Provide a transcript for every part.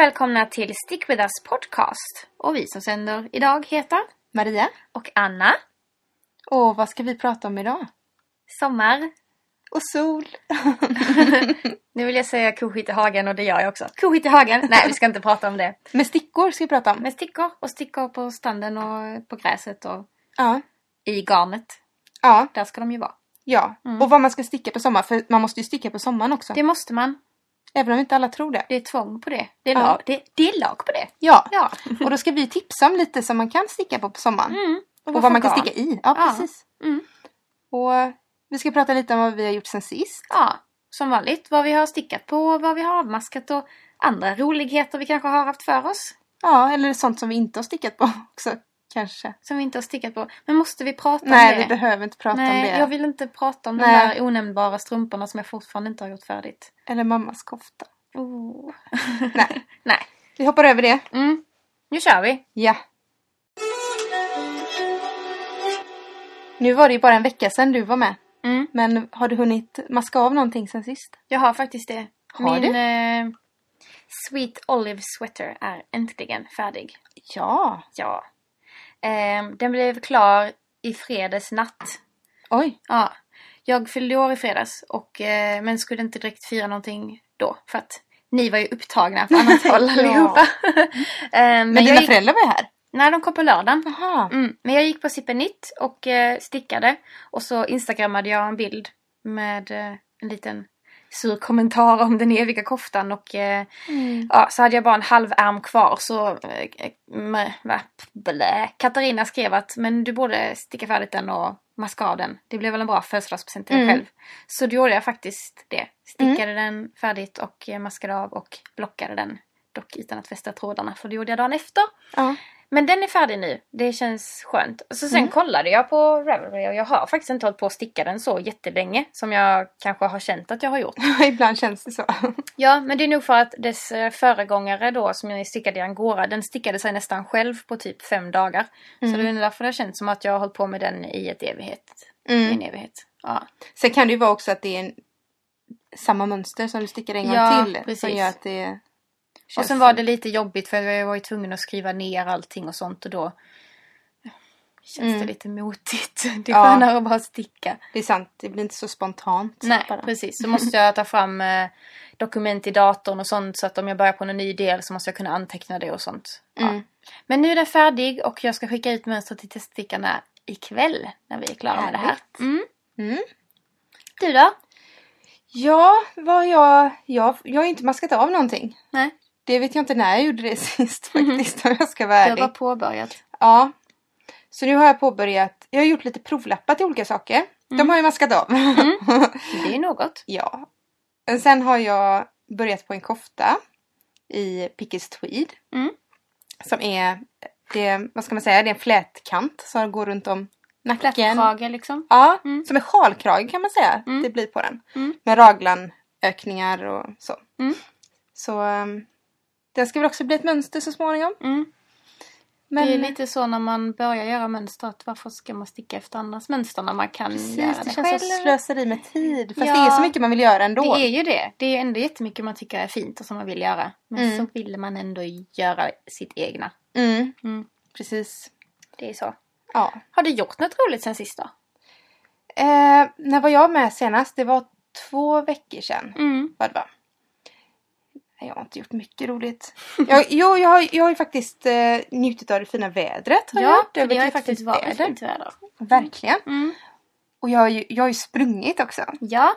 välkomna till Stick With Us Podcast. Och vi som sänder idag heter Maria. och Anna. Och vad ska vi prata om idag? Sommar. Och sol. Nu vill jag säga koskit i hagen och det gör jag också. Koskit i hagen! Nej, vi ska inte prata om det. Med stickor ska vi prata om. Med stickor och stickor på stranden och på gräset och Ja. i garnet. Ja. Där ska de ju vara. Ja. Mm. Och vad man ska sticka på sommaren. För man måste ju sticka på sommaren också. Det måste man. Även om inte alla tror det. Det är tvång på det. Det är, Ja. lag, det, det är lag på det. Ja. Ja. Och då ska vi tipsa om lite som man kan sticka på på sommaren. Mm. Och vad man kan sticka i. Ja, Ja. precis. Mm. Och vi ska prata lite om vad vi har gjort sen sist. Ja, som vanligt. Vad vi har stickat på, vad vi har avmaskat och andra roligheter vi kanske har haft för oss. Ja, eller sånt som vi inte har stickat på också. Kanske. Som vi inte har stickat på. Men måste vi prata Nej, om det? vi behöver inte prata Nej, om det. jag vill inte prata om de Nej. där onämnbara strumporna som jag fortfarande inte har gjort färdigt. Eller mammas kofta. Oh. Nej. Nej. Vi hoppar över det. Mm. Nu kör vi. Ja. Nu var det ju bara en vecka sedan du var med. Mm. Men har du hunnit maska av någonting sen sist? Jag har faktiskt det. Har Min du? eh, Sweet Olive Sweater är äntligen färdig. Ja. Ja. Eh, den blev klar i fredags natt. Oj. Ja. Jag fyllde år i fredags och, eh, men skulle inte direkt fira någonting då. För att ni var ju upptagna på annat håll allihopa. eh, men Men dina gick, föräldrar var ju här. Nej, de kom på lördagen. Mm. Men jag gick på Sippenitt och eh, stickade. Och så instagrammade jag en bild med eh, en liten sur kommentar om den eviga koftan. Och eh, Mm. ja, så hade jag bara en halv ärm kvar. Så eh. Katarina skrev att men du borde sticka färdigt den och maska av den. Det blev väl en bra födelsedagspresent till Mm. själv. Så då gjorde jag faktiskt det. Stickade den färdigt och eh, maskade av och blockade den. Dock utan att fästa trådarna för det gjorde jag dagen efter. Ja. Men den är färdig nu. Det känns skönt. Så sen Mm. kollade jag på Ravelry och jag har faktiskt inte hållit på att sticka den så jättelänge som jag kanske har känt att jag har gjort. Ibland känns det så. Ja, men det är nog för att dess eh, föregångare då som jag stickade i Angora, den stickade sig nästan själv på typ fem dagar. Så Mm. det är därför det har känts som att jag har hållit på med den i ett evighet. I Mm. en evighet. Ja. Sen kan det ju vara också att det är en, samma mönster som du stickar en gång Ja, till. Som precis. gör att det Och sen var det lite jobbigt för jag var ju tvungen att skriva ner allting och sånt och då känns Mm. det lite motigt. Det är Ja. skönare att bara sticka. Det är sant, det blir inte så spontant. Nej, bara. precis. Så måste jag ta fram eh, dokument i datorn och sånt så att om jag börjar på en ny del så måste jag kunna anteckna det och sånt. Ja. Mm. Men nu är den färdig och jag ska skicka ut mönstret till teststickarna ikväll när vi är klara med det här. Härligt. Mm. Mm. Du då? Ja, vad jag, jag... Jag har inte maskat av någonting. Nej, Det vet jag inte när jag gjorde det sist faktiskt om jag ska vara du har bara ärlig. påbörjat. Ja. Så nu har jag påbörjat, jag har gjort lite provlappar till olika saker. De har jag maskat av. Det är något. ja. Sen har jag börjat på en kofta i Pickes Tweed. Mm. Som är, det, vad ska man säga, det är en flätkant som går runt om nacken. Plättkrage liksom. Ja, Mm. som en sjalkrage kan man säga. Mm. Det blir på den. Mm. Med raglanökningar och så. Mm. Så um, den ska väl också bli ett mönster så småningom. Mm. Men Det är lite så när man börjar göra mönster att varför ska man sticka efter andras mönster när man kan precis, göra det det, känns själv? som slöseri med tid. Fast Ja. det är så mycket man vill göra ändå. Det är ju det. Det är ändå jättemycket man tycker är fint och som man vill göra. Men Mm. så vill man ändå göra sitt egna. Mm, Mm. precis. Det är så. Ja. Har du gjort något roligt sen sist då? Eh, när var jag med senast? Det var två veckor sedan. Mm. Vad det var. Jag har inte gjort mycket roligt. Jag, jo, jag, har, jag har ju faktiskt eh, njutit av det fina vädret. Har jag Ja, gjort. för det har ju faktiskt varit fint väder. Verkligen. Mm. Och jag har ju, jag har ju sprungit också. Ja.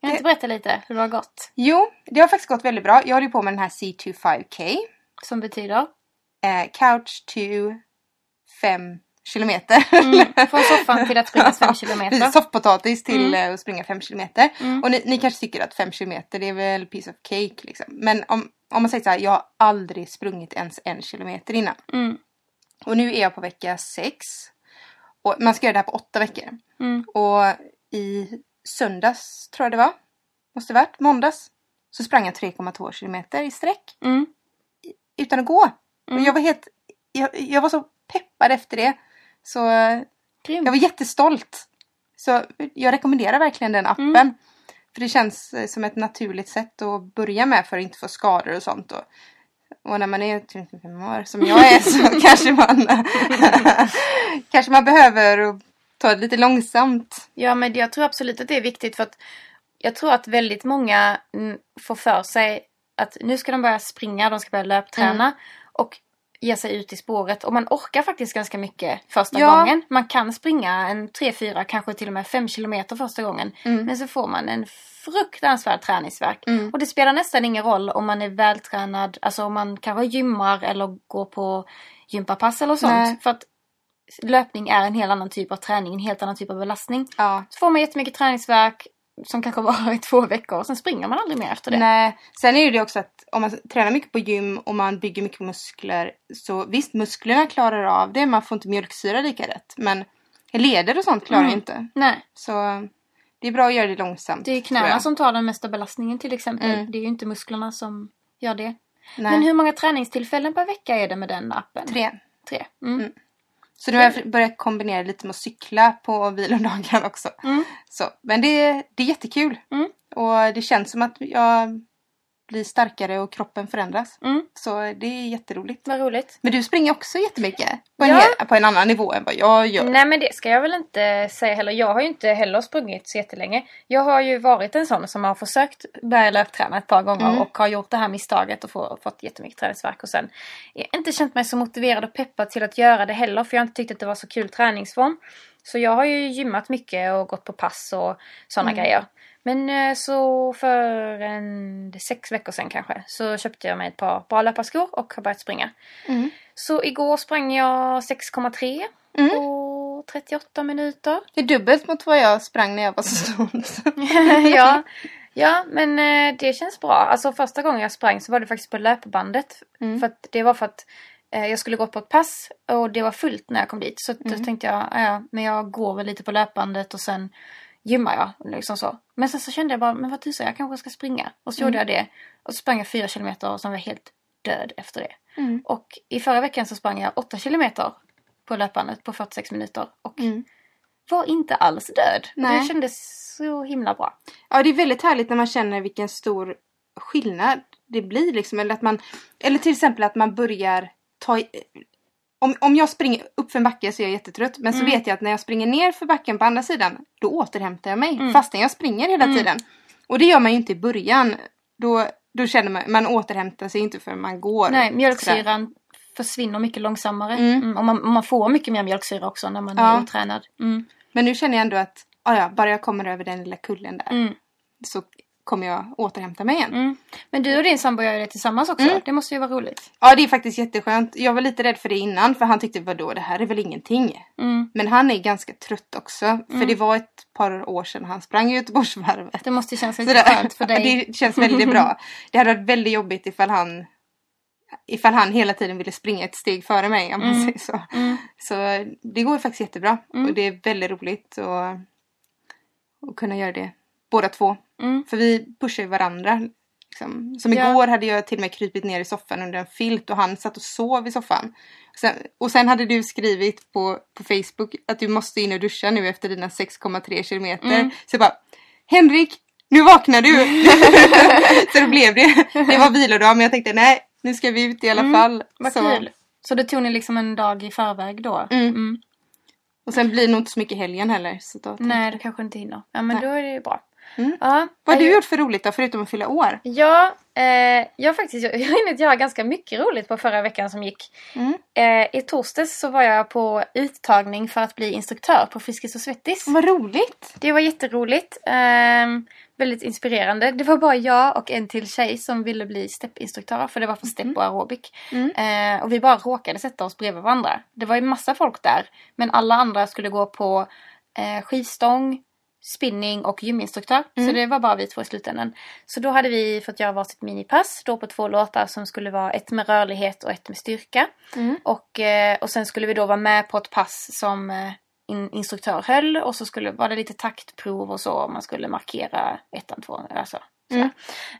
Kan du inte berätta lite hur det har gått? Jo, det har faktiskt gått väldigt bra. Jag håller på med den här C25K. Som betyder? Eh, couch to 5 kilometer. Mm. Från soffan till att springa fem kilometer. Soffpotatis till Mm. eh, att springa 5 kilometer. Mm. Och ni, ni kanske tycker att 5 kilometer det är väl piece of cake liksom. Men om, om man säger så här, jag har aldrig sprungit ens en kilometer innan. Mm. Och nu är jag på vecka 6. Och man ska göra det här på åtta veckor. Mm. Och i söndags tror jag det var. Måste det varit. Måndags. Så sprang jag 3,2 kilometer i sträck. Mm. Utan att gå. Mm. Och jag var helt... Jag, jag var så peppad efter det. Så Grymt. jag var jättestolt. Så jag rekommenderar verkligen den appen. Mm. För det känns eh, som ett naturligt sätt att börja med för att inte få skador och sånt. Och Och när man är 35 år som jag är så kanske man kanske man behöver ta det lite långsamt. Ja, men jag tror absolut att det är viktigt för att jag tror att väldigt många mm, får för sig att nu ska de börja springa, de ska börja löpträna och ge sig ut i spåret. Och man orkar faktiskt ganska mycket första Ja. gången. Man kan springa en 3-4, kanske till och med 5 kilometer första gången. Mm. Men så får man en fruktansvärd träningsvärk. Mm. Och det spelar nästan ingen roll om man är vältränad, alltså om man kanske gymmar eller går på gympapass eller sånt. Nej. För att löpning är en helt annan typ av träning, en helt annan typ av belastning. Ja. Så får man jättemycket träningsvärk som kanske varar i två veckor och sen springer man aldrig mer efter det. Nej. Sen är det också att om man tränar mycket på gym och man bygger mycket muskler så visst musklerna klarar av det, man får inte mjölksyra lika rätt. Men leder och sånt klarar Mm. inte. Nej, Så det är bra att göra det långsamt. det är knäna som tar den mesta belastningen till exempel. Mm. Det är ju inte musklerna som gör det. Nej. Men hur många träningstillfällen per vecka är det med den appen? Tre. Tre. Mm. Så nu har jag börjat kombinera lite med att cykla på vilodagar också. Mm. Så, men det, det är jättekul. Mm. Och det känns som att jag blir starkare och kroppen förändras. Mm. Så det är jätteroligt. Vad roligt. Men du springer också jättemycket. På en, Ja. hel, på en annan nivå än vad jag gör. Nej men det ska jag väl inte säga heller. Jag har ju inte heller sprungit så jättelänge. Jag har ju varit en sån som har försökt börja löpträna ett par gånger Mm. och har gjort det här misstaget och få, fått jättemycket träningsvärk och sen jag inte känt mig så motiverad och peppad till att göra det heller för jag har inte tyckt att det var så kul träningsform. Så jag har ju gymmat mycket och gått på pass och sådana Mm. grejer. Men eh, så för en, sex veckor sedan kanske så köpte jag mig ett par bra löparskor och har börjat springa. Mm. Så igår sprang jag 6,3 Mm. på 38 minuter. Det är dubbelt mot vad jag sprang när jag var så ja, ja, men eh, det känns bra. Alltså första gången jag sprang så var det faktiskt på löpbandet. Mm. För det var för att eh, jag skulle gå på ett pass och det var fullt när jag kom dit. Så Mm. då tänkte jag, "Ah, ja, men jag går väl lite på löpbandet och sen gymmar jag. Liksom så. Men sen så kände jag bara, men vad tusan, jag kanske ska springa. Och så gjorde jag det. Och så sprang jag fyra kilometer och sen var jag helt död efter det. Mm. Och i förra veckan så sprang jag 8 kilometer på löpbandet på 46 minuter. Och Mm. var inte alls död. Och Nej. Det kändes så himla bra. Ja, det är väldigt härligt när man känner vilken stor skillnad det blir. Liksom. Eller, att man, eller till exempel att man börjar ta om, om jag springer upp för en backe så är jag jättetrött. Men så Mm. vet jag att när jag springer ner för backen på andra sidan, då återhämtar jag mig. Mm. Fastän jag springer hela Mm. tiden. Och det gör man ju inte i början. Då, då känner man, man återhämtar sig inte förrän man går. Nej, mjölksyran försvinner mycket långsammare. Mm. Mm. och man, man får mycket mer mjölksyra också när man Ja. är otränad. Mm. Men nu känner jag ändå att, ah ja, bara jag kommer över den lilla kullen där Mm. så kommer jag återhämta mig igen. Mm. Men du och din sambo gör det tillsammans också. Mm. Det måste ju vara roligt. Ja, det är faktiskt jätteskönt. Jag var lite rädd för det innan för han tyckte vadå, det här är väl ingenting. Mm. Men han är ganska trött också. För Mm. det var ett par år sedan han sprang Göteborgsvarvet. Det måste kännas lite skönt för dig. det känns väldigt bra. Det hade varit väldigt jobbigt ifall han ifall han hela tiden ville springa ett steg före mig om man Mm. säger så. Mm. Så det går faktiskt jättebra. Och det är väldigt roligt att kunna göra det båda två. Mm. För vi pushar ju varandra. Liksom. Som Ja. igår hade jag till och med krypit ner i soffan under en filt och han satt och sov i soffan. Sen, och sen hade du skrivit på, på Facebook att du måste in och duscha nu efter dina 6,3 kilometer. Mm. Så jag bara Henrik, nu vaknar du! så då blev det. Det var vilodag men jag tänkte nej, nu ska vi ut i alla Mm. fall. Vad så, kul. Så det tog ni liksom en dag i förväg då? Mm. Och sen blir det nog inte så mycket helgen heller. Så då, Nej, det kanske inte hinner. Ja, men Nej. då är det ju bra. Mm. Ja, Vad har du jag- gjort för roligt då, förutom att fylla år? Ja, eh, jag faktiskt, jag, jag har göra ganska mycket roligt på förra veckan som gick. Mm. Eh, I torsdags så var jag på uttagning för att bli instruktör på Friskis och Svettis. Vad roligt! Det var jätteroligt. ehm, väldigt inspirerande. Det var bara jag och en till tjej som ville bli steppinstruktörer för det var för stepp och aerobik. Mm. Eh, och vi bara råkade sätta oss bredvid varandra. Det var ju massa folk där. Men alla andra skulle gå på eh, skivstång, spinning och gyminstruktör. Mm. Så det var bara vi två i slutändan. Så då hade vi fått göra varsitt minipass då på två låtar som skulle vara ett med rörlighet och ett med styrka. Mm. Och, eh, och sen skulle vi då vara med på ett pass som eh, in, instruktör höll och så skulle, var det lite taktprov och så. och Man skulle markera ettan, tvåan, alltså. Mm.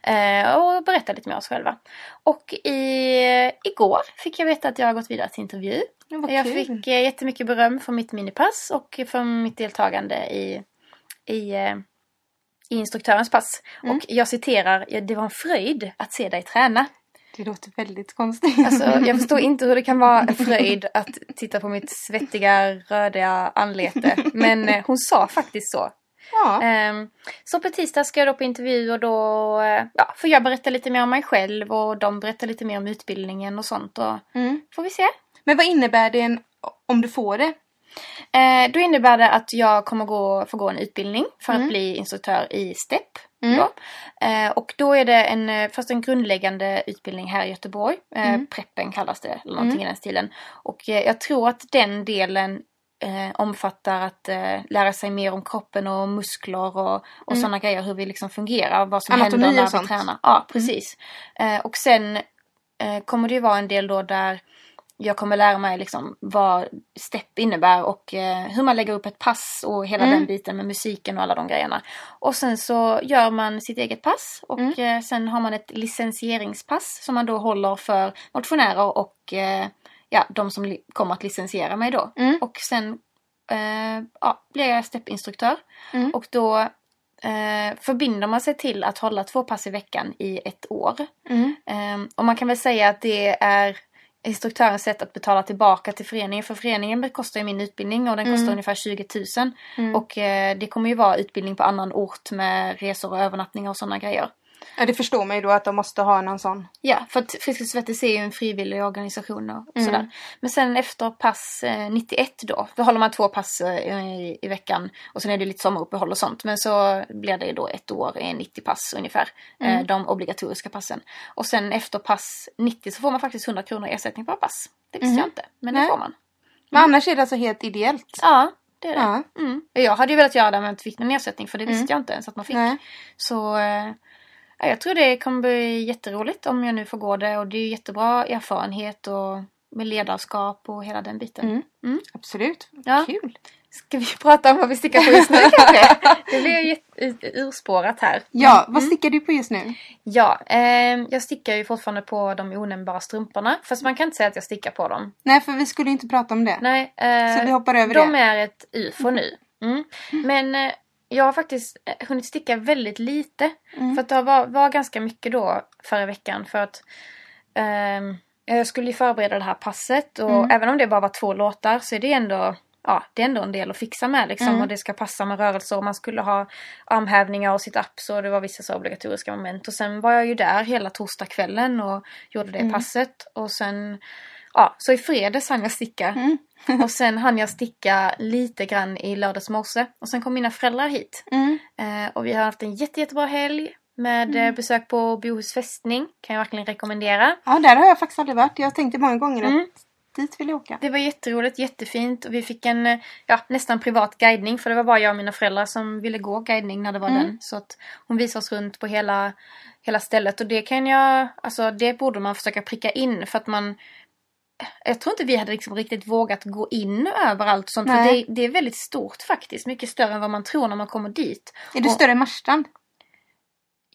Eh, och berätta lite mer oss själva. Och i, igår fick jag veta att jag har gått vidare till intervju. Jag kul. fick eh, jättemycket beröm för mitt minipass och för mitt deltagande i, i, eh, i instruktörens pass. Mm. Och jag citerar, "Ja, det var en fröjd att se dig träna. Det låter väldigt konstigt. Alltså, jag förstår inte hur det kan vara en fröjd att titta på mitt svettiga, rödiga anlete. Men eh, hon sa faktiskt så. ja. Ehm, så på tisdag ska jag då på intervju och då eh, ja, får jag berätta lite mer om mig själv och de berättar lite mer om utbildningen och sånt. Och Mm. får vi se. Men vad innebär det om du får det? Eh, då innebär det att jag kommer gå, få gå en utbildning för Mm. att bli instruktör i STEP. Mm. Då. Eh, och då är det en, eh, först en grundläggande utbildning här i Göteborg. Eh, Mm. Preppen kallas det, eller någonting i den stilen. Och eh, jag tror att den delen eh, omfattar att eh, lära sig mer om kroppen och muskler och, och Mm. sådana grejer. Hur vi liksom fungerar, vad som Anatomi händer när vi tränar. Ja, precis. Eh, och sen kommer det ju vara en del då där jag kommer lära mig liksom vad step innebär och eh, hur man lägger upp ett pass och hela Mm. den biten med musiken och alla de grejerna. Och sen så gör man sitt eget pass och Mm. eh, sen har man ett licensieringspass som man då håller för motionärer och eh, ja, de som kommer att licensiera mig då. Mm. Och sen eh, ja, blir jag steppinstruktör Mm. och då eh, förbinder man sig till att hålla två pass i veckan i ett år. Mm. Ehm, och man kan väl säga att det är instruktörens sätt att betala tillbaka till föreningen. För föreningen bekostar ju min utbildning och den kostar Mm. ungefär 20 000. Mm. Och eh, det kommer ju vara utbildning på annan ort med resor och övernattningar och sådana grejer. Ja, det förstår man ju då att de måste ha någon sån. Ja, för att Friskis och Svettis är ju en frivillig organisation och Mm. sådär. Men sen efter pass eh, 91 då, då håller man två pass eh, i, i veckan. Och sen är det lite sommaruppehåll och sånt. Men så blir det då ett år, eh, 90 pass ungefär. Eh, Mm. de obligatoriska passen. Och sen efter pass 90 så får man faktiskt 100 kronor i ersättning per pass. Det visste Mhm. jag inte, men det Nej. får man. Men annars är det alltså helt ideellt. Ja, det är det. Ja. Mm. Jag hade ju velat göra det men inte fick någon ersättning för det visste Mm. jag inte ens att man fick. Nej. Så eh, jag tror det kommer bli jätteroligt om jag nu får gå det och det är jättebra erfarenhet och med ledarskap och hela den biten. Mm. Mm. Absolut. Ja. Kul. Ska vi prata om vad vi stickar på just nu kanske? Det blir urspårat här. Ja, vad Mm. stickar du på just nu? Ja, eh, jag stickar ju fortfarande på de onämnbara strumporna. Fast man kan inte säga att jag stickar på dem. Nej, för vi skulle inte prata om det. Nej, eh, Så vi hoppar över de det. är ett ufo nu. Mm. Men eh, jag har faktiskt eh, hunnit sticka väldigt lite. Mm. För att det var, var ganska mycket då förra veckan. För att ehm, jag skulle ju förbereda det här passet. Och Mm. även om det bara var två låtar så är det ändå Ja, det är ändå en del att fixa med liksom. Mm. Och det ska passa med rörelser och man skulle ha armhävningar och sit-ups och det var vissa så obligatoriska moment. Och sen var jag ju där hela torsdagskvällen och gjorde det Mm. passet. Och sen, ja, så i fredags hann jag sticka. Mm. Och sen hann jag sticka lite grann i lördags morse. Och sen kom mina föräldrar hit. Mm. Eh, och vi har haft en jätte, jättebra helg. Med Mm. eh, besök på Bohus fästning. Kan jag verkligen rekommendera. Ja, där har jag faktiskt aldrig varit. Jag tänkte många gånger Mm. att dit vill jag åka. Det var jätteroligt, jättefint. Och vi fick en eh, ja, nästan privat guidning. För det var bara jag och mina föräldrar som ville gå guidning när det var Mm. den. Så att hon visade oss runt på hela, hela stället. Och det kan jag, alltså det borde man försöka pricka in. För att man jag tror inte vi hade liksom riktigt vågat gå in överallt sånt. Det, det är väldigt stort faktiskt. Mycket större än vad man tror när man kommer dit. Är du Och- större än Marstrand?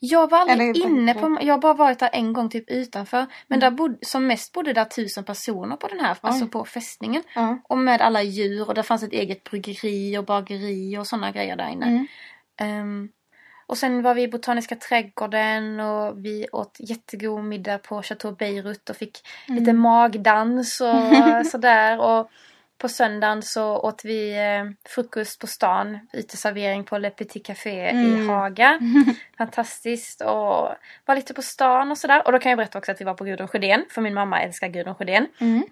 Jag var aldrig Eller- inne på, jag har bara varit där en gång typ utanför. Men Mm. där bod, som mest bodde där tusen personer på den här, alltså på fästningen. Ja. Och med alla djur och det fanns ett eget bryggeri och bageri och sådana grejer där inne. Mm. Ehm, och sen var vi i Botaniska trädgården och vi åt jättegod middag på Chateau Beirut och fick Mm. lite magdans och sådär. Och på söndagen så åt vi eh, frukost på stan, uteservering på Le Petit Café i Mm. Haga. Fantastiskt och var lite på stan och sådär. Och då kan jag berätta också att vi var på Gudrun Sjödén, för min mamma älskar Gudrun Sjödén. Mm.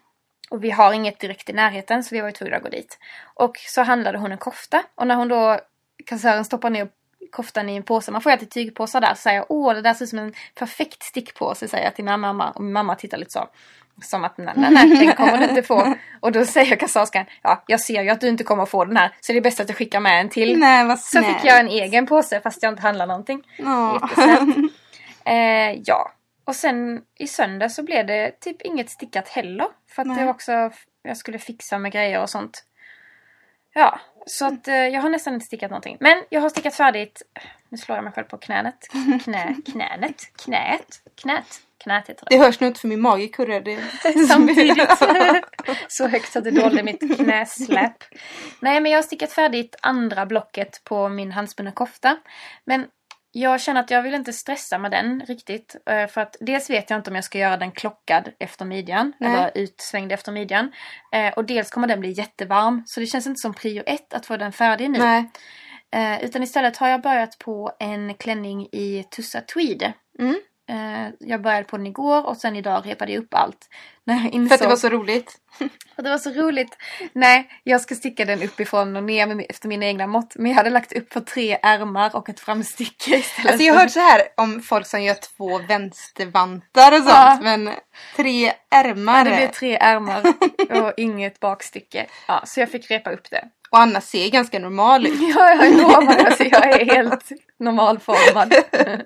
Och vi har inget direkt i närheten så vi var ju tvungna att gå dit. Och så handlade hon en kofta och när hon då, kassören stoppar ner koftan i en påse, man får ju alltid tygpåsar där, så säger jag åh det där ser ut som en perfekt stickpåse säger jag till min mamma och min mamma tittar lite så. Som att nej, nej, nej, den kommer du inte få. Och då säger kassörskan, ja jag ser ju att du inte kommer få den här så det är bäst att jag skickar med en till. Nej, vad Så snällt. fick jag en egen påse fast jag inte handlar någonting. Ja. Jättesnällt. Eh, ja. Och sen i söndag så blev det typ inget stickat heller. För att Nej. det var också, jag skulle fixa med grejer och sånt. Ja, så att eh, jag har nästan inte stickat någonting. Men jag har stickat färdigt. Nu slår jag mig själv på knänet. Knä, knänet, knät, knät, knät heter det. Det hörs nog inte för min mage kurrar. Det... Samtidigt. så högt att det dolde mitt knäsläp. Nej men jag har stickat färdigt andra blocket på min handspunna kofta. Men jag känner att jag vill inte stressa med den riktigt. eh, För att dels vet jag inte om jag ska göra den klockad efter midjan. Nej. Eller utsvängd efter midjan. Eh, Och dels kommer den bli jättevarm. Så det känns inte som prio ett att få den färdig nu. Nej. Eh, Utan istället har jag börjat på en klänning i tussa tweed. Mm. Eh, Jag började på den igår och sen idag repade jag upp allt. Insåg För att det var så roligt. och det var så roligt. Nej, jag ska sticka den uppifrån och ner med, efter mina egna mått. Men jag hade lagt upp för tre ärmar och ett framstycke istället. Alltså jag har för- hört så här om folk som gör två vänstervantar och sånt. Ja. Men tre Ja, ärmar. det blev tre ärmar och inget bakstycke. Ja, så jag fick repa upp det. Och Anna ser ganska normal ut. Ja, jag lovar det. Alltså, jag är helt normalformad.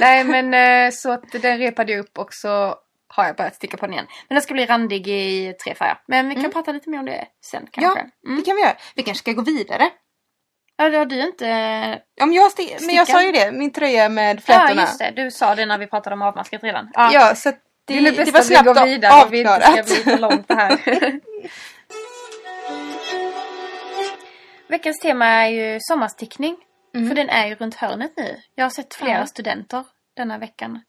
Nej, men eh, så att den repade jag upp och så har jag börjat sticka på den igen. Men den ska bli randig i tre färger. Men vi kan Mm. prata lite mer om det sen kanske. Det Mm. kan vi göra. Vi kanske ska gå vidare. Ja, det har du inte... Om jag sti- men jag sa ju det, min tröja med Ja, flätorna. just det. Du sa det när vi pratade om avmaskat redan. Ja, så att det, Det är det, var att vi snabbt går vidare och vi inte ska avklarat. bli för långt det här. Veckans tema är ju sommarstickning. Mm. För den är ju runt hörnet nu. Jag har sett flera Ja. studenter denna veckan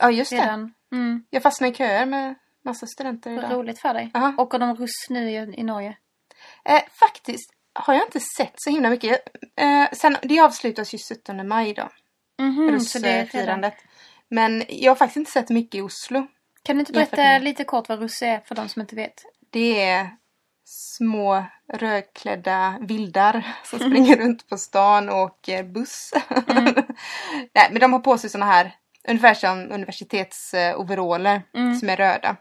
Ja, just det. redan. Mm. Jag fastnade i köer med massa studenter Vad idag. roligt för dig. Ja. Åker de russ nu i, i Norge? Eh, faktiskt har jag inte sett så himla mycket. Eh, sen, det avslutas ju 17 maj då. Det är redan. Russfirandet. Men jag har faktiskt inte sett mycket i Oslo. Kan du inte berätta lite kort vad russ är för de som inte vet? Det är små rödklädda vildar som springer runt på stan och åker buss. Mm. Nej, men de har på sig såna här, ungefär som universitetsoveraller Mm. som är röda.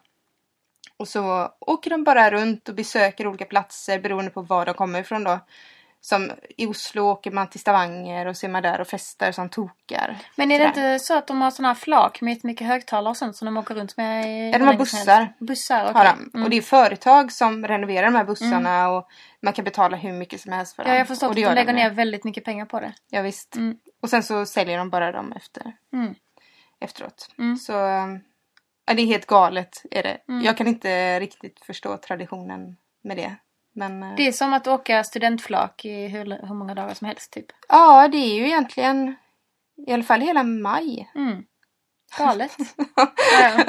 Och så åker de bara runt och besöker olika platser beroende på var de kommer ifrån då. Som i Oslo åker man till Stavanger och så är man där och festar som tokar. Men är det Sådär. inte så att de har såna här flak med jättemycket högtalare och sånt som de åker runt med? i- Ja, de har bussar. Bussar, okej. Har de. Mm. Och det är företag som renoverar de här bussarna och man kan betala hur mycket som helst för dem. Ja, jag förstår och att de lägger ner väldigt mycket pengar på det. Ja, visst. Mm. Och sen så säljer de bara dem efter, Mm. efteråt. Mm. Så ja, det är helt galet är det. Mm. Jag kan inte riktigt förstå traditionen med det. Men eh, Det är som att åka studentflak i hur, hur många dagar som helst typ. ja, det är ju egentligen i alla fall hela maj. Mm. Galet. ja,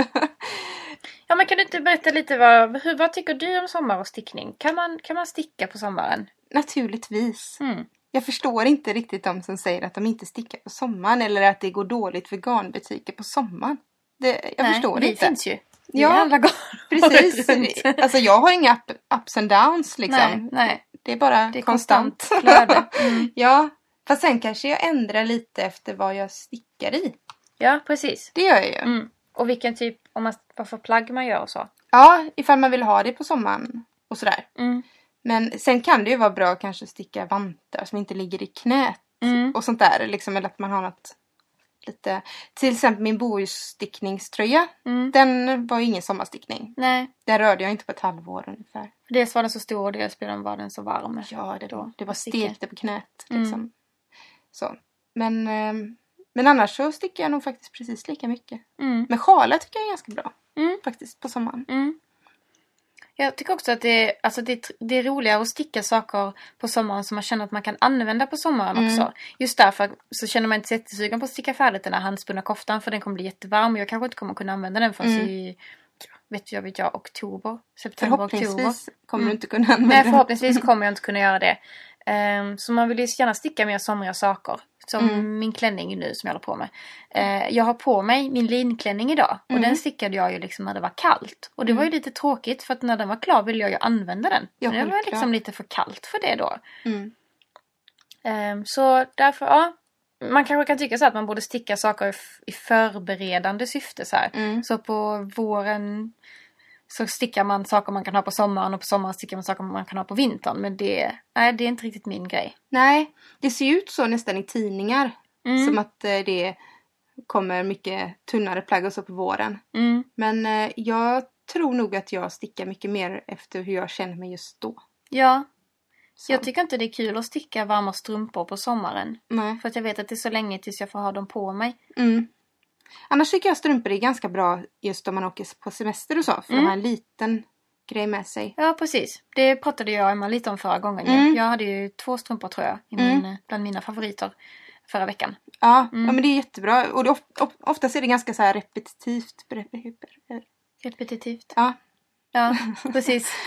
ja. men kan du inte berätta lite vad, hur, vad tycker du om sommar och stickning? Kan man, kan man sticka på sommaren? Naturligtvis. Mm. Jag förstår inte riktigt de som säger att de inte stickar på sommaren eller att det går dåligt för garnbutiker på sommaren. Det, jag Nej, förstår vi inte. finns ju. Ja, alla garn Precis. Alltså jag har inga up, ups and downs liksom. Nej, nej. Det är bara Det är konstant. konstant. Mm. ja, fast sen kanske jag ändrar lite efter vad jag stickar i. Ja, precis. Det gör jag ju. Mm. Och vilken typ, om man, vad för plagg man gör och så. Ja, ifall man vill ha det på sommaren och sådär. Mm. Men sen kan det ju vara bra att kanske sticka vantar som inte ligger i knät Mm. och sånt där. Liksom, eller att man har något lite... Till exempel min bohusstickningströja. Mm. Den var ju ingen sommarstickning. Nej, Den rörde jag inte på ett halvår ungefär. dels var den så stor och dels var den så varm. Ja, det, Då, det var stekte på knät. Mm. Liksom. Så. Men, ehm, men annars så stickar jag nog faktiskt precis lika mycket. Mm. Men sjalar tycker jag är ganska bra. Mm. Faktiskt på sommaren. Mm. Jag tycker också att det är, alltså det, det är roligare att sticka saker på sommaren som man känner att man kan använda på sommaren Mm. också. Just därför så känner man inte sig jättesugen på att sticka färdigt den här handspunna koftan för den kommer bli jättevarm och jag kanske inte kommer kunna använda den förrän Mm. i, vet jag, vet jag, oktober, september, oktober. Förhoppningsvis kommer Mm. du inte kunna använda Nej, den. förhoppningsvis kommer jag inte kunna göra det. Ehm, så man vill ju gärna sticka mer somriga saker. Som Mm. min klänning nu som jag håller på med. Eh, jag har på mig min linklänning idag. Och Mm. den stickade jag ju liksom när det var kallt. Och det var ju lite tråkigt för att när den var klar ville jag ju använda den. Ja, Men det var liksom lite för kallt för det då. Mm. Ehm, så därför, ja. Man kanske kan tycka så att man borde sticka saker i förberedande syfte så här. Mm. Så på våren så stickar man saker man kan ha på sommaren och på sommaren stickar man saker man kan ha på vintern. Men det, nej, det är inte riktigt min grej. Nej, det ser ju ut så nästan i tidningar. Mm. Som att eh, det kommer mycket tunnare plagg och så på våren. Mm. Men eh, jag tror nog att jag stickar mycket mer efter hur jag känner mig just då. Ja, Så. jag tycker inte det är kul att sticka varma strumpor på sommaren. Nej. För att jag vet att det är så länge tills jag får ha dem på mig. Mm. Annars tycker jag strumpor är ganska bra just om man åker på semester och så. För Mm. de har en liten grej med sig. Ja, precis. Det pratade jag och Emma lite om förra gången. Mm. Jag hade ju två strumpor tror jag i Mm. min, bland mina favoriter. förra veckan. Ja, Mm. ja men det är jättebra. Och det, of, of, oftast är det ganska så här repetitivt. Repetitivt. Ja. Ja, precis.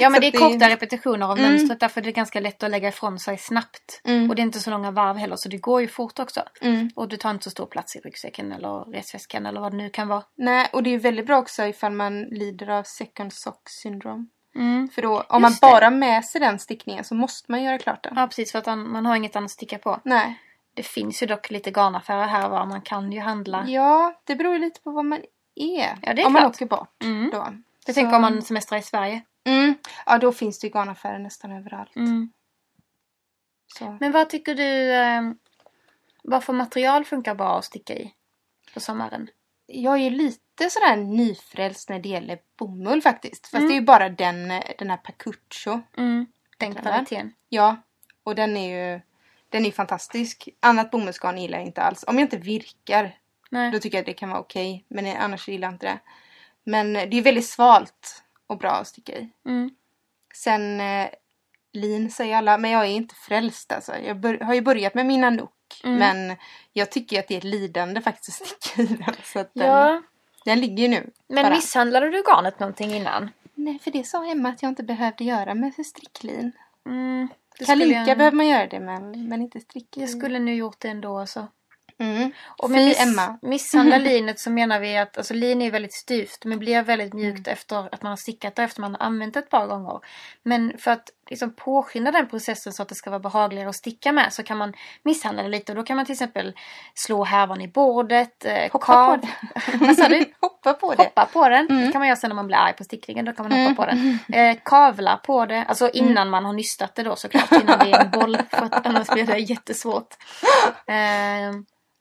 ja men det är det- korta repetitioner av Mm. mönstret därför är det ganska lätt att lägga ifrån sig snabbt. Mm. Och det är inte så långa varv heller så det går ju fort också. Mm. Och du tar inte så stor plats i ryggsäcken eller resväskan eller vad det nu kan vara. Nej, och det är väldigt bra också ifall man lider av second sock syndrom. Mm. För då, om man Just det. bara har med sig den stickningen så måste man göra klart den. Ja precis för att man, man har inget annat att sticka på. Nej. Det finns ju dock lite garnaffärer här och var. Man kan ju handla. Ja, det beror ju lite på vad man är. Ja, det är om man klart. åker bort Mm. då. Så- tänker om man semestrar i Sverige. Mm. Ja, då finns det ju garnaffärer nästan överallt. Mm. Men vad tycker du, eh, vad för material funkar bra att sticka i på sommaren? Jag är ju lite sådär nyfrälst när det gäller bomull faktiskt. Fast Mm. det är ju bara den, den här Pacuccio. Mm. Den kvaliteten. Ja, och den är ju den är fantastisk. Annat bomullsgarn gillar jag inte alls. Om jag inte virkar, Nej. då tycker jag att det kan vara okej. Men annars gillar jag inte det. Men det är väldigt svalt och bra att sticka i. Mm. Sen eh, lin säger alla, men jag är inte frälst alltså. Jag har ju börjat med min Anouk. Mm. Men jag tycker att det är ett lidande faktiskt att sticka i den. Så att den, Ja, den ligger ju nu. men bara. misshandlade du garnet någonting innan? Nej, för det sa Emma att jag inte behövde göra med stricklin. Mm. Kalinka jag, behöver man göra det med, men inte stricklin. jag skulle nu gjort det ändå alltså. Mm. Och med miss, Emma. misshandla linet så menar vi att alltså, lin är väldigt styvt men blir väldigt mjukt Mm. efter att man har stickat det efter man har använt det ett par gånger. Men för att liksom, påskynda den processen så att det ska vara behagligare att sticka med så kan man misshandla det lite och då kan man till exempel slå härvan i bordet, eh, Hoppa kav- på. Vad sa du? Hoppa på det. Hoppa på den. Mm. Det kan man göra sen när man blir arg på stickningen. Då kan man hoppa Mm. på den. Eh, kavla på det. Alltså innan man har nystat det då såklart. Innan det är en boll. För att annars blir det jättesvårt. Eh,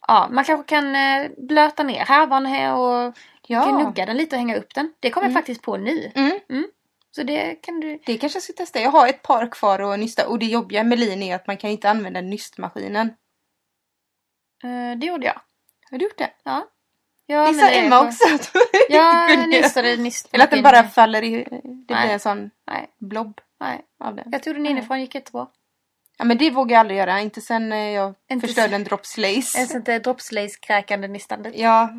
ja, man kanske kan eh, blöta ner härvan här och Ja. gnugga den lite och hänga upp den. Det kommer jag Mm. faktiskt på nu. Mm. Så det kan du... Det kanske jag ska testa. Jag har ett par kvar att nysta. Och det jobbiga med lin är att man kan inte använda nystmaskinen. Eh, det gjorde jag. Har du gjort det? Ja. ja Det sa Emma också. att hon Ja, jag nystade nyst. Eller att den bara faller i... Det Nej. blir en sån Nej, blob nej. av den. Jag tog den inifrån, gick jättebra. Ja men det vågar jag aldrig göra. Inte sen eh, jag Inte förstörde en drops lace. Ett sånt där droppslace-kräkande nystandet. Ja,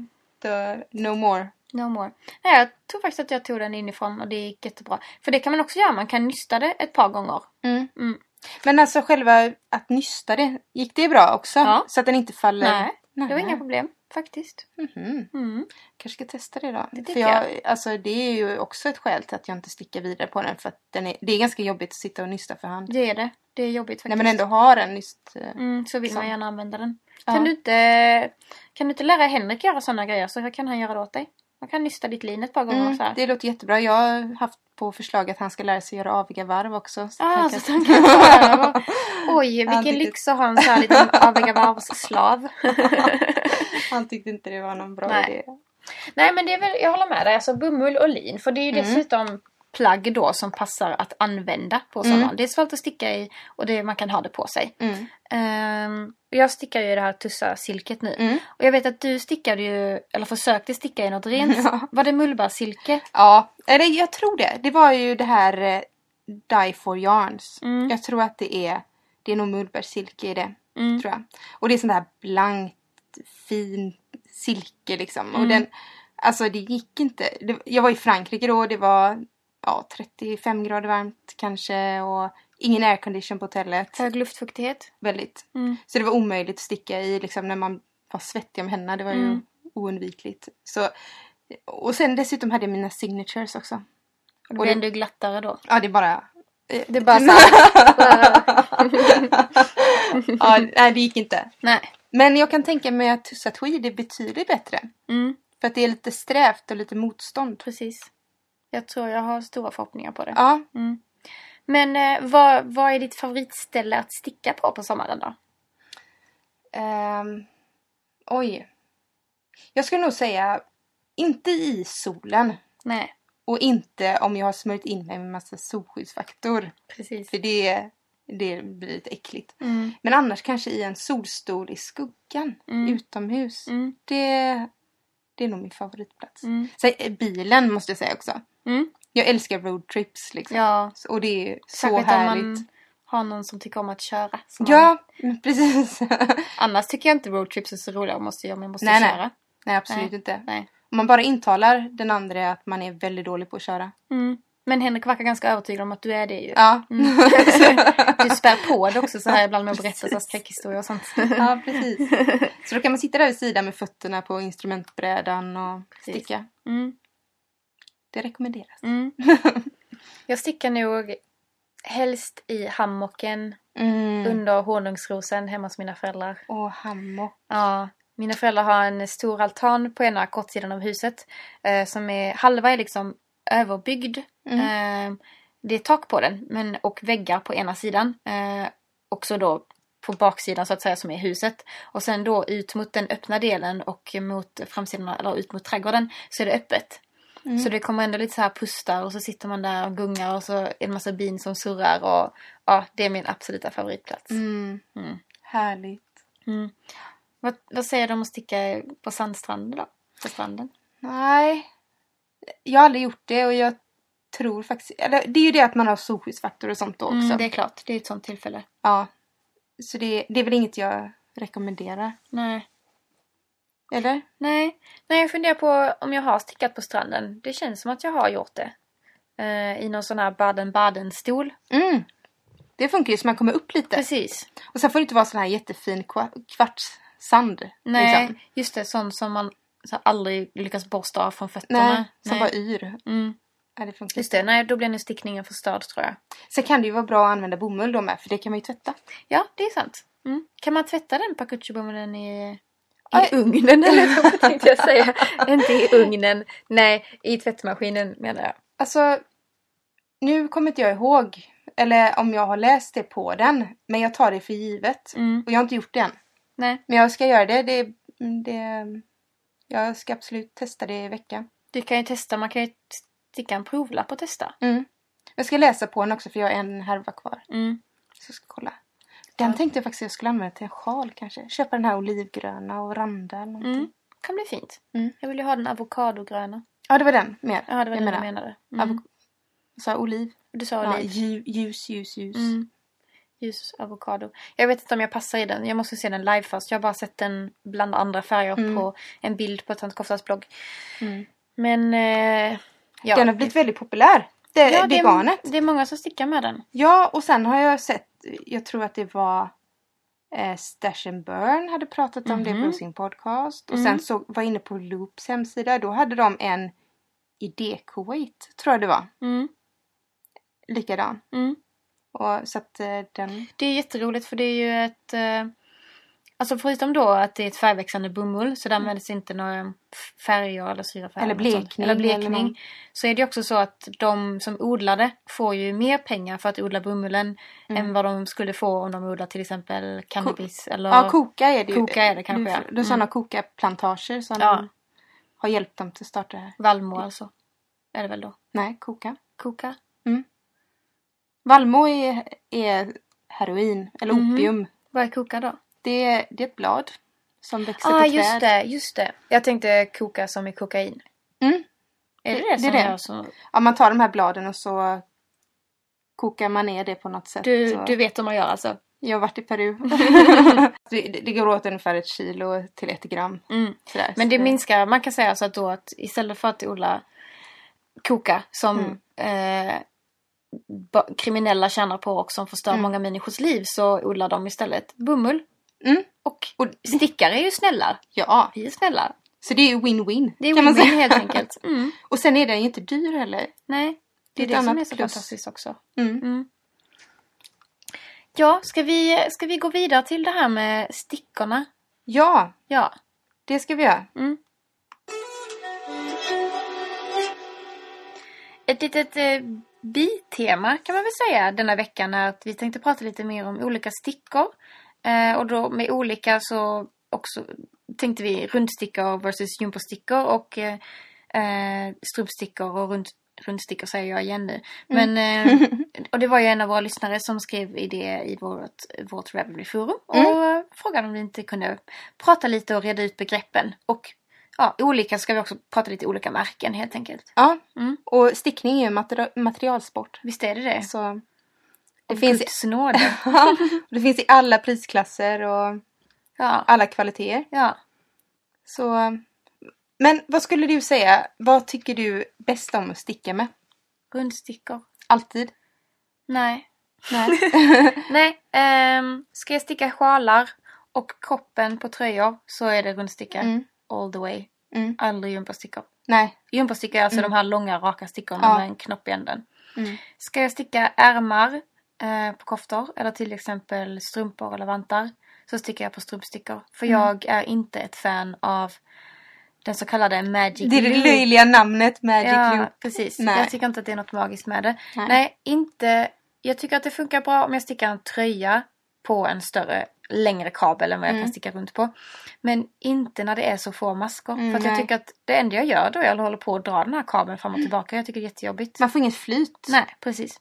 då, no more. No more. Nej, jag tror faktiskt att jag tog den inifrån och det gick jättebra. För det kan man också göra, man kan nysta det ett par gånger. Mm. Mm. Men alltså själva att nysta det, gick det bra också? Ja. Så att den inte faller? Nej, Det var inga problem faktiskt. Mhm. Mm. Kanske ska testa det då. Det för tycker jag, Alltså, det är ju också ett skäl till att jag inte stickar vidare på den. För att den är, det är ganska jobbigt att sitta och nysta för hand. Det är det. Det är jobbigt När faktiskt. man ändå har en nyst... eh, Mm, så vill Så. man gärna använda den. Ja. Kan, du inte, kan du inte lära Henrik göra sådana grejer så kan han göra det åt dig? Man kan nysta ditt lin ett par gånger Mm, så här. det låter jättebra. Jag har haft på förslag att han ska lära sig göra aviga varv också. Så Ah, så han kan det. Oj, vilken tyckte- lyx att ha en sån här liten aviga varvsslav. han tyckte inte det var någon bra Nej. idé. Nej men det är väl, jag håller med dig, alltså bomull och lin. För det är ju Mm. dessutom plagg då som passar att använda på Mm. sommaren. Det är svårt att sticka i och det, man kan ha det på sig. Mm. Ehm, jag stickar ju det här tussa silket nu. Mm. Och jag vet att du stickade ju, eller försökte sticka i något rent. Ja. Var det mullbärsilke? Ja, eller jag tror det. Det var ju det här eh, Dye for Yarns. Mm. Jag tror att det är, det är nog mullbärssilke i det. Mm. Tror jag. Och det är sånt här blankt, fin silke liksom. Och Mm. den, alltså det gick inte. Det, jag var i Frankrike då och det var ja, 35 grader varmt kanske och ingen aircondition på hotellet. Hög luftfuktighet? Väldigt. Mm. Så det var omöjligt att sticka i liksom när man var svettig om händerna. Det var ju Mm. oundvikligt. Så, och sen dessutom hade jag mina signatures också. Och blev det- ändå glattare då? Ja, det är bara... Det är bara så ja, nej, det gick inte. Nej. Men jag kan tänka mig att tussat skid är betydligt bättre. Mm, För att det är lite strävt och lite motstånd. precis. Jag tror jag har stora förhoppningar på det. Ja, Mm. Men eh, vad, vad är ditt favoritställe att sticka på på sommaren då? ehm, oj. Jag skulle nog säga inte i solen. Nej, Och inte om jag har smörjt in mig med massa solskyddsfaktor. precis. För det, det blir lite äckligt. Mm, Men annars kanske i en solstol i skuggan. Mm. Utomhus. mm, Det, det är nog min favoritplats. mm, Sen, eh, bilen måste jag säga också. Mm. Jag älskar roadtrips liksom. Ja, Och det är så särskilt om härligt. man ha någon som tycker om att köra. som man- Ja, mm, precis. Annars tycker jag inte roadtrips är så roliga om om jag måste Nej, nej. köra. Nej, absolut Nej. inte. Nej. Om man bara intalar den andra att man är väldigt dålig på att köra. Mm. Men Henrik verkar ganska övertygad om att du är det ju. Ja. Mm. Du spär på det också så här ibland med att berätta så skräckhistorier och sånt. ja, precis. Så då kan man sitta där vid sidan med fötterna på instrumentbrädan och Precis. sticka. Mm. Det rekommenderas. Mm. Jag stickar nog helst i hammocken Mm. under honungsrosen hemma hos mina föräldrar. Och hammock. Ja, mina föräldrar har en stor altan på ena kortsidan av huset. Eh, som är, halva är liksom överbyggd. Mm. Eh, det är tak på den men, och väggar på ena sidan. Eh, också då på baksidan så att säga som är huset. Och sen då ut mot den öppna delen och mot framsidan, eller ut mot trädgården så är det öppet. Mm. Så det kommer ändå lite så här pustar och så sitter man där och gungar och så är det en massa bin som surrar och ja, det är min absoluta favoritplats. Mm. Mm. Härligt. Mm. Vad, vad säger du om att sticka på sandstranden då? På stranden? Nej. Jag har aldrig gjort det och jag tror faktiskt... Eller, det är ju det att man har solskyddsfaktor och sånt då också. Mm, det är klart, det är ett sånt tillfälle. Ja. Så det, det är väl inget jag rekommenderar. Nej. Eller? Nej. Nej, jag funderar på om jag har stickat på stranden. Det känns som att jag har gjort det. Eh, I någon sån här Baden-Baden-stol. Mm. Det funkar ju så man kommer upp lite. Precis. Och sen får det inte vara sån här jättefin kva- kvartssand. Nej, Liksom. just det. Sån som man så aldrig lyckas borsta av från fötterna. Nej, som bara yr. Mm, Ja, det funkar just det. Nej, då blir nog stickningen förstörd tror jag. Sen kan det ju vara bra att använda bomull då med, för det kan man ju tvätta. Ja, det är sant. Mm. Kan man tvätta den pakuchibomullen i, i ugnen eller vad tänkte jag säga? Inte i ugnen. Nej, i tvättmaskinen menar jag. Alltså, nu kommer inte jag ihåg, eller om jag har läst det på den, men jag tar det för givet. Mm. Och jag har inte gjort det än. Nej, Men jag ska göra det. det, det jag ska absolut testa det i veckan. du kan ju testa. Man kan ju sticka en provlapp och testa. Mm. Jag ska läsa på den också för jag har en härva kvar. Mm. Så jag ska kolla. Den Ja. tänkte jag faktiskt jag skulle använda till en sjal kanske. Köpa den här olivgröna och randa eller någonting. Mm. Kan bli fint. Mm. Jag vill ju ha den avokadogröna. Ja, det var den mer. Ja, det var jag den menar. menade. Mm. Avok- Jag sa oliv. Du sa Ja, oliv. lju- ljus, ljus, ljus. Mm. Ljus avokado. Jag vet inte om jag passar i den. Jag måste se den live först. Jag har bara sett den bland andra färger Mm. på en bild på Tant Koftas blogg. Mm. Men... Eh, ja. Den har blivit väldigt populär. Det, ja, det är-. Det är många som stickar med den. Ja, och sen har jag sett, jag tror att det var eh, Stash and Burn hade pratat om det Mhm. på sin podcast. Och Mm. sen så var jag inne på Loops hemsida. Då hade de en idé Kuwait, tror jag det var. Mm. Likadan. Mm. Och, så att eh, den... Det är jätteroligt för det är ju ett... Alltså förutom då att det är ett färgväxande bomull så där används inte några färger eller syrafärger. Eller eller blekning Eller eller blekning. någon- så är det också så att de som odlade får ju mer pengar för att odla bomullen Mm. än vad de skulle få om de odlar till exempel cannabis eller... Ja, koka är det ju. Koka är det kanske, Du, du sådana kokaplantager som Ja. har hjälpt dem till att starta det här. Vallmo alltså. Är det väl då? Nej, koka. Koka? Valmo är, är heroin, eller Mhm. opium. Vad är koka då? Det är, det är ett blad som växer ah, på just träd. det, just det. Jag tänkte koka som i kokain. Mm. Är det Det- det, det som är det. gör så? Ja, man tar de här bladen och så kokar man ner det på något sätt. Du, så. du vet hur man gör alltså? Jag har varit i Peru. det, det går åt ungefär ett kilo till ett gram. Mm. Sådär. Men Så det minskar, man kan säga så att då att istället för att odla koka som Mm. eh, kriminella tjänar på och som förstör Mm. många människors liv så odlar de istället bomull. Mm. Och Och, stickare är ju snälla. ja, Vi är snälla. så det är ju win-win. Det är win-win helt enkelt. Mm. Och sen är den ju inte dyr heller. Nej, det är Det det, som är så plus. fantastiskt också. Mm. Mm. Ja, ska vi, ska vi gå vidare till det här med stickorna? Ja, Ja. det ska vi göra. Mm. Ett litet eh, bitema kan man väl säga denna veckan är att vi tänkte prata lite mer om olika stickor. Eh, och då med olika så också tänkte vi rundstickor versus jumbostickor och eh, eh, strumpstickor och rund, rundstickor säger jag igen nu. Men, eh, och det var ju en av våra lyssnare som skrev i det i vårt, vårt Ravelry-forum och Mm. frågade om vi inte kunde prata lite och reda ut begreppen. Och ja, olika ska vi också prata lite olika märken helt enkelt. Ja, Mm. och stickning är ju materi- materialsport. Visst är det det? Så Det finns, Guds nåde. det finns i alla prisklasser och Ja. alla kvaliteter. ja. Så, men vad skulle du säga, vad tycker du bäst om att sticka med? Rundstickor. Alltid? Nej. Nej. Nej. ehm, ska jag sticka sjalar och kroppen på tröjor så är det rundsticka. Mm. All the way. Mm. Aldrig gympastickor. Nej. Gympastickor är alltså Mm. de här långa raka stickorna Ja. med en knopp i änden. Mm. Ska jag sticka ärmar på koftor eller till exempel strumpor eller vantar så stickar jag på strumpstickor. För Mm. jag är inte ett fan av den så kallade magic Det är det löjliga namnet Magic Ja, Loop. precis. Nej. Jag tycker inte att det är något magiskt med det. Nej. Nej. inte. Jag tycker att det funkar bra om jag stickar en tröja på en större, längre kabel än vad jag Mm. kan sticka runt på. Men inte när det är så få maskor. Mm, för jag tycker att det enda jag gör då är att hålla på att dra den här kabeln fram och tillbaka. Jag tycker det är jättejobbigt. Man får inget flyt. Nej, precis.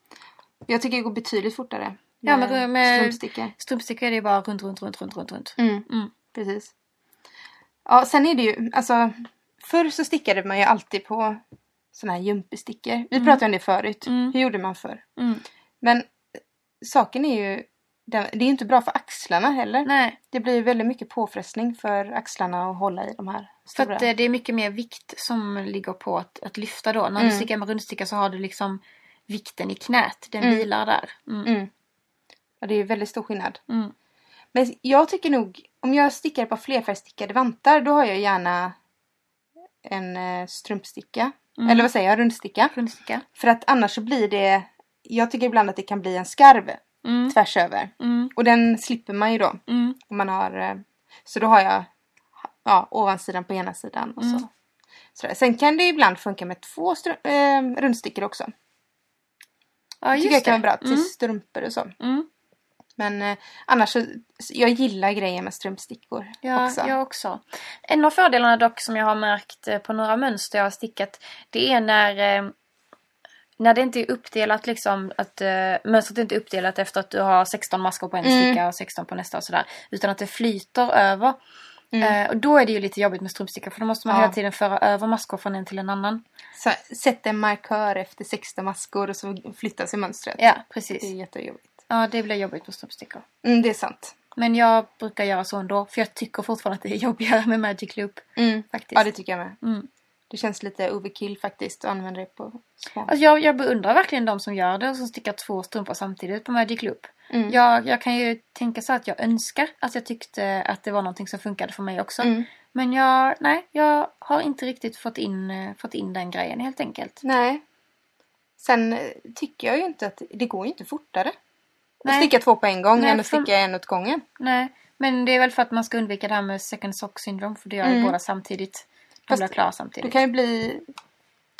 Jag tycker det går betydligt fortare. Ja, men med- strumpstickor. Strumpstickor är det bara runt, runt, runt, runt, runt, runt. Mm, Mm. precis. Ja, sen är det ju, alltså förr så stickade man ju alltid på såna här jumpestickor. Vi pratade om det förut. Mm. Hur gjorde man förr? Mm. Men eh, saken är ju, det är inte bra för axlarna heller. Nej, Det blir väldigt mycket påfrestning för axlarna att hålla i de här för stora. att eh, det är mycket mer vikt som ligger på att, att lyfta då. När Mm. du stickar med rundsticka så har du liksom vikten i knät. Den Mm. vilar där. Mm. Mm. Ja, det är väldigt stor skillnad. Mm. Men jag tycker nog, om jag stickar på flerfärgstickade vantar då har jag gärna en eh, strumpsticka. Mm. Eller vad säger jag? Rundsticka. Rundsticka. För att annars så blir det, jag tycker ibland att det kan bli en skarv Mm. tvärs över. Mm. Och den slipper man ju då. Om man har, eh, så då har jag ja, ovansidan på ena sidan. Och så. Sådär. Sen kan det ibland funka med två eh, rundstickor också. Ja, just tycker jag kan vara bra till Mm. strumpor och så. Mm. Men eh, annars så, jag gillar grejer med strumpstickor Ja, också. jag också. En av fördelarna dock som jag har märkt eh, på några mönster jag har stickat. Det är när, eh, när det inte är uppdelat liksom. Att eh, mönstret är inte uppdelat efter att du har 16 maskor på en Mm. sticka och 16 på nästa och sådär. Utan att det flyter över. Mm. Eh, och då är det ju lite jobbigt med strumpstickor för då måste man Ja. hela tiden föra över maskor från en till en annan. Så sätt en markör efter 16 maskor och så flyttas i mönstret. Ja, Det är precis. jättejobbigt. Ja, det blir jobbigt på strumpstickor. Mm, det är sant. Men jag brukar göra så ändå. För jag tycker fortfarande att det är jobbigare med Magic Loop. Mm. Faktiskt. Ja, det tycker jag med. Mm. Det känns lite overkill faktiskt att använda det på små. Alltså jag, jag beundrar verkligen de som gör det och som stickar två strumpor samtidigt på Magic Loop. Mm. Jag, jag kan ju tänka så att jag önskar att jag tyckte att det var någonting som funkade för mig också. Mm. Men jag, nej, jag har inte riktigt fått in, fått in den grejen helt enkelt. Nej. Sen tycker jag ju inte att det går ju inte fortare. Nej. Att sticka två på en gång Nej, än att för- sticka en åt gången. Nej, men det är väl för att man ska undvika det här med second sock syndrome för det gör Mm. båda samtidigt. Fast blir klara Då samtidigt. kan ju bli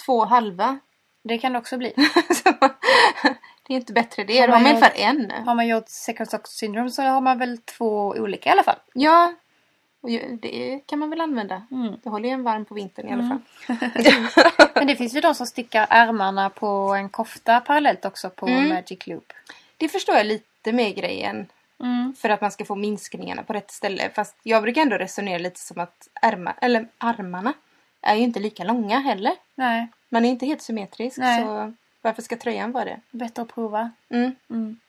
två halva. Det kan det också bli. Det är inte bättre det. Har man man ungefär en. Har man gjort second sock syndrome så har man väl två olika i alla fall. Ja. Och det kan man väl använda. Mm. Det håller ju en varm på vintern i alla Mm. fall. Men det finns ju de som stickar ärmarna på en kofta parallellt också på Mm. Magic Loop. Det förstår jag lite med grejen. Mm. För att man ska få minskningarna på rätt ställe. Fast jag brukar ändå resonera lite som att ärma, eller armarna är ju inte lika långa heller. Nej, Man är inte helt symmetrisk. Nej. Så varför ska tröjan vara det? bättre att prova. Mm. Mm.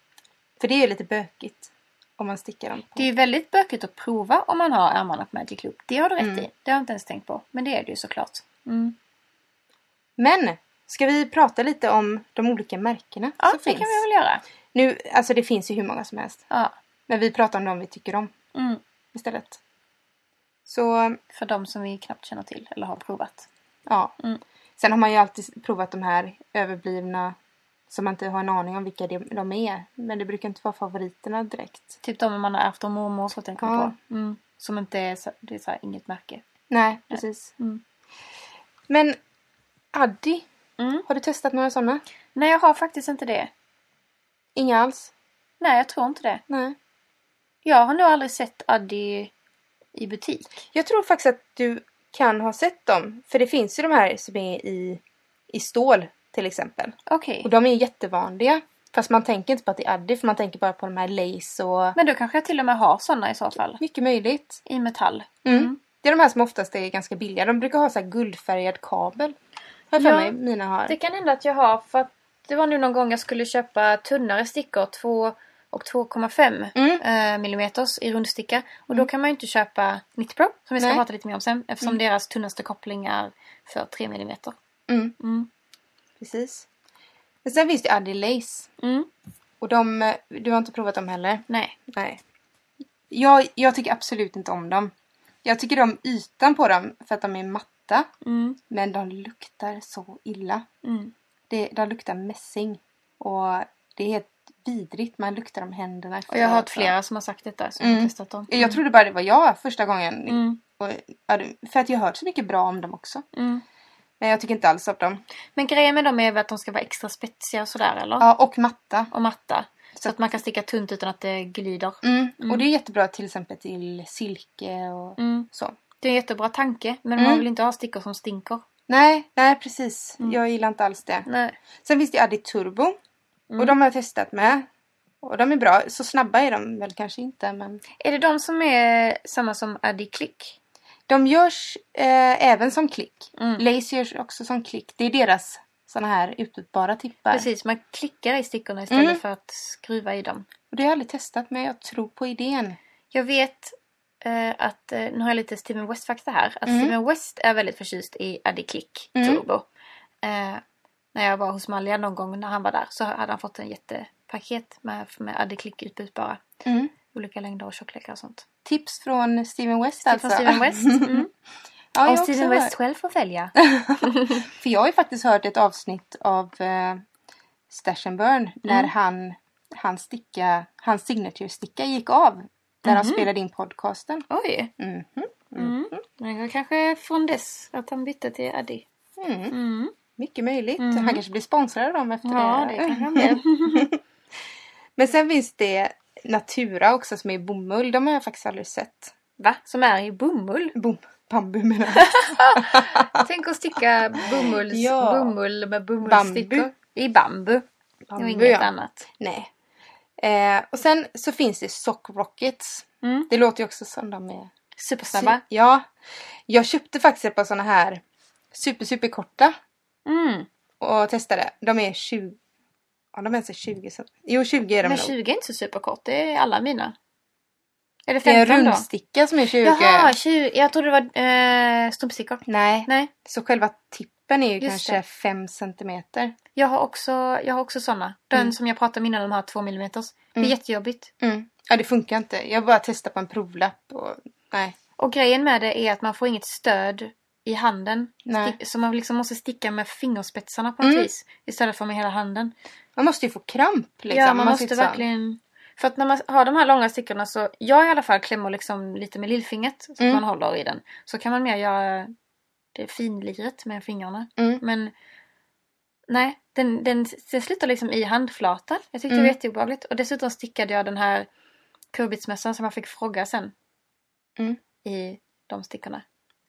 För det är ju lite bökigt. Om man stickar dem på. Det är ju väldigt bökigt att prova om man har ärmarna på Magic Loop. Det har du rätt Mm. i. Det har jag inte ens tänkt på. Men det är det ju såklart. Mm. Men! Ska vi prata lite om de olika märkena Ja, som det finns? kan vi väl göra. Nu, alltså det finns ju hur många som helst. Ja. Men vi pratar om de vi tycker om Mm. istället. Så, För de som vi knappt känner till eller har provat. ja. Mm. Sen har man ju alltid provat de här överblivna som man inte har en aning om vilka de, är. Men det brukar inte vara favoriterna direkt. Typ de man har ärvt av mormor så tänker Ja. på. Mm. Som inte är så, det är så här, inget märke. Nej, precis. Mm. Men Addi, Mm. har du testat några sådana? Nej, jag har faktiskt inte det. Inga alls? Nej, jag tror inte det. Nej. Jag har nog aldrig sett Addi i butik. Jag tror faktiskt att du kan ha sett dem. För det finns ju de här som är i, i stål till exempel. Okej. Och de är jättevanliga. Fast man tänker inte på att det är Addi för man tänker bara på de här lace och Men då kanske jag till och med har sådana i så fall. mycket möjligt. I metall. Mm. Det är de här som oftast är ganska billiga. De brukar ha så här guldfärgad kabel. Har jag för Ja, mig mina har. Det kan hända att jag har för att Det var nu någon gång jag skulle köpa tunnare stickor, 2 och 2,5 Mm. eh, millimeters i rundsticka. Och då kan man ju inte köpa Knitpro, som vi ska Nej. prata lite mer om sen, eftersom deras tunnaste koppling är för 3 millimeter. Mm. Mm. Precis. Men sen finns det Addy Lace. Mm. Och de, du har inte provat dem heller? Nej. Nej. Jag, jag tycker absolut inte om dem. Jag tycker om ytan på dem för att de är matta. Mm. Men de luktar så illa. Mm. Det, de luktar mässing. Och det är helt vidrigt. Man luktar om händerna. Och jag har hört flera som har sagt detta, som Mm. har testat dem. Jag trodde bara det var jag första gången. Mm. Och, för att jag har hört så mycket bra om dem också. Mm. Men jag tycker inte alls om dem. Men grejen med dem är väl att de ska vara extra spetsiga och sådär, eller? Ja, och matta. Och matta. Så att man kan sticka tunt utan att det glider. Mm. Mm. Och det är jättebra till exempel till silke och Mm. så. Det är en jättebra tanke, men Mm. man vill inte ha stickor som stinker. Nej, nej precis. Mm. Jag gillar inte alls det. Nej. Sen finns det Addi Turbo. Mm. Och de har jag testat med. Och de är bra. Så snabba är de väl kanske inte men Är det de som är samma som Addy Click? de görs eh, även som klick. Mm. Lace görs också som klick. Det är deras såna här utbytbara tippar. Precis, man klickar i stickorna istället Mm. för att skruva i dem. Och det har jag aldrig testat men jag tror på idén. Jag vet att, eh, nu har jag lite Steven West-fakta här, att Mm. Steven West är väldigt förtjust i Addy Click Mm. Turbo. Eh, när jag var hos Malja någon gång när han var där så hade han fått en jättepaket med, med Addy Click utbytbara. Mm. Olika längder och tjocklekar och sånt. Tips från Steven West Tips alltså. från Steven West. Mm. ja, har Steven West hört. själv får välja. För jag har ju faktiskt hört ett avsnitt av eh, Stash and Burn när Mm. han, han sticka, hans signature-sticka gick av. Där han Mhm. spelade in podcasten. Oj! Mhm. Mm. Men det kanske från dess att han bytte till Addy. Mm. Mm. Mycket möjligt. Mhm. Han kanske blir sponsrad av dem efter Ja, det. det kanske han blev. Men sen finns det Natura också som är bomull. De har jag faktiskt aldrig sett. Va? Som är i bomull? Bom, bambu menar jag. Tänk att sticka bomulls, Ja. bomull med bomullsstickor. I bambu. Bambu, och inget ja. annat. Nej. Eh, och sen så finns det Sock Rockets. Mm. Det låter ju också som de är Supersnabba. Ja. Jag köpte faktiskt ett par såna här super super korta Mm. och testade. De är 20... Ja, de är alltså 20 cent. Jo, 20 är de Men nog. 20 är inte så superkort. Det är alla mina. Är det Det är 15 då? rundsticka som är 20. Jaha, 20. Jag trodde det var eh, strumpstickor. Nej. Nej. Så själva tippen är ju Just kanske det. 5 centimeter. Jag har också, jag har också såna. Den Mm. som jag pratade om innan, de här 2 mm. Det är Mm. jättejobbigt. Mm. Ja, det funkar inte. Jag bara testade på en provlapp och nej. Och grejen med det är att man får inget stöd i handen. Nej. Stick- Så man liksom måste sticka med fingerspetsarna på något Mm. vis. Istället för med hela handen. Man måste ju få kramp liksom. ja, man måste sitter så. verkligen... För att när man har de här långa stickorna så, jag i alla fall klämmer liksom lite med lillfingret så att Mm. man håller i den. Så kan man mer göra det finliret med fingrarna. Mm. Men nej, den, den, den slutar liksom i handflatan. Jag tyckte det Mm. var jätteobehagligt. Och dessutom stickade jag den här kurbitsmössan som jag fick fråga sen. Mm. I de stickorna.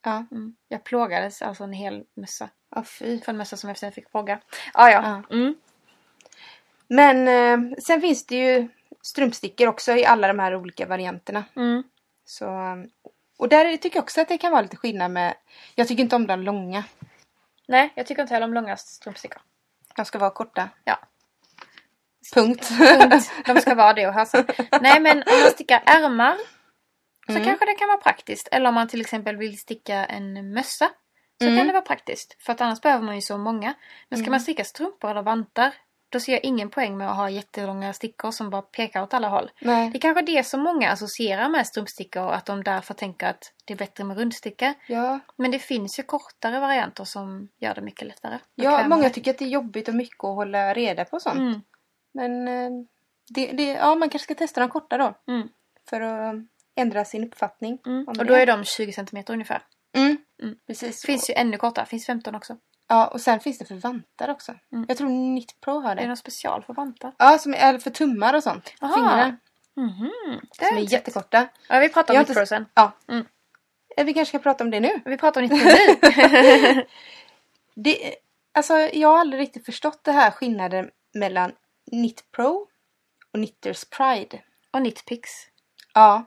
Ja. Mm. Jag plågades alltså en hel mössa. Ja, fy. För en mössa som jag sen fick fråga. Ah, ja, Ja. Mm. Men eh, sen finns det ju strumpstickor också i alla de här olika varianterna. Mm. Så, och där tycker jag också att det kan vara lite skillnad med... Jag tycker inte om de långa. Nej, jag tycker inte heller om långa strumpstickor. De ska vara korta. Ja. Punkt. Punkt. De ska vara det och hösa. Nej men om man stickar ärmar så Mm. kanske det kan vara praktiskt. Eller om man till exempel vill sticka en mössa så Mm. kan det vara praktiskt. För att annars behöver man ju så många. Men ska Mm. man sticka strumpor eller vantar då ser jag ingen poäng med att ha jättelånga stickor som bara pekar åt alla håll. Nej. Det är kanske det som många associerar med strumpstickor och att de därför tänker att det är bättre med rundsticka. Ja, Men det finns ju kortare varianter som gör det mycket lättare. ja många tycker att det är jobbigt och mycket att hålla reda på sånt. Mm. Men eh, det, det, ja, man kanske ska testa de korta då. Mm. För att ändra sin uppfattning. Mm. Och då är de 20 cm ungefär. Mm. Mm. Precis. Det finns ju ännu kortare, finns 15 också. Ja, och sen finns det för vantar också. Mm. Jag tror Knit Pro har Det är det. någon special för vantar. Ja, som är för tummar och sånt. Aha. Fingrar. Mhm. Det Som är jättekorta. Ja, vi pratar om Knit Pro sen. Ja. Mm. Vi kanske ska prata om det nu. Vi pratar om Knit Pro nu. Det, alltså, jag har aldrig riktigt förstått det här skillnaden mellan Knit Pro och Knitters Pride. och Knitpix. Ja.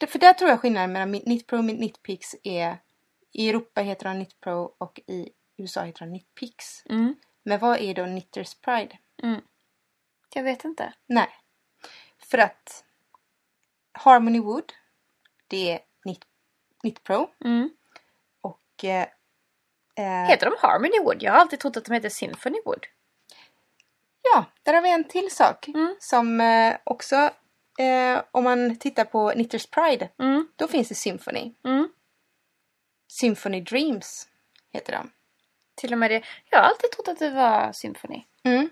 Det, för där tror jag skillnaden mellan Knit Pro och Knitpix är... I Europa heter de Knit Pro och i USA heter de Knitpix. Mm. Men vad är då Knitters Pride? Jag vet inte. Nej. För att Harmony Wood, det är Knit, Knit Pro. Mm. Och eh, eh, Heter de Harmony Wood? Jag har alltid trott att de heter Symphony Wood. ja, där har vi en till sak. Mm. Som eh, också, eh, om man tittar på Knitters Pride, Mm. då finns det Symphony. Mm. Symphony Dreams heter de. Till och med det. Jag har alltid trott att det var Symphony. Mm.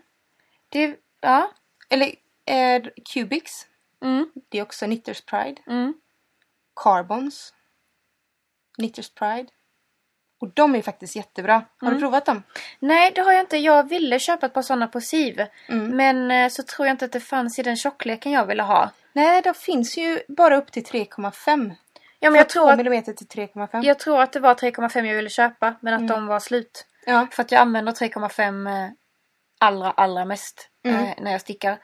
Det, ja. Eller eh, Cubics, Mm. det är också Knitters Pride. Mm. Carbons, Knitters Pride. Och de är faktiskt jättebra. Har Mm. du provat dem? Nej, det har jag inte. Jag ville köpa ett par sådana på SIV. Mm. Men eh, så tror jag inte att det fanns i den tjockleken jag ville ha. Nej, de finns ju bara upp till 3,5. Ja, men jag tror, att, till 3,5. jag tror att det var 3,5 jag ville köpa. Men att Mm. de var slut. Ja. För att jag använder 3,5 eh, allra, allra mest Mm. eh, när jag stickar.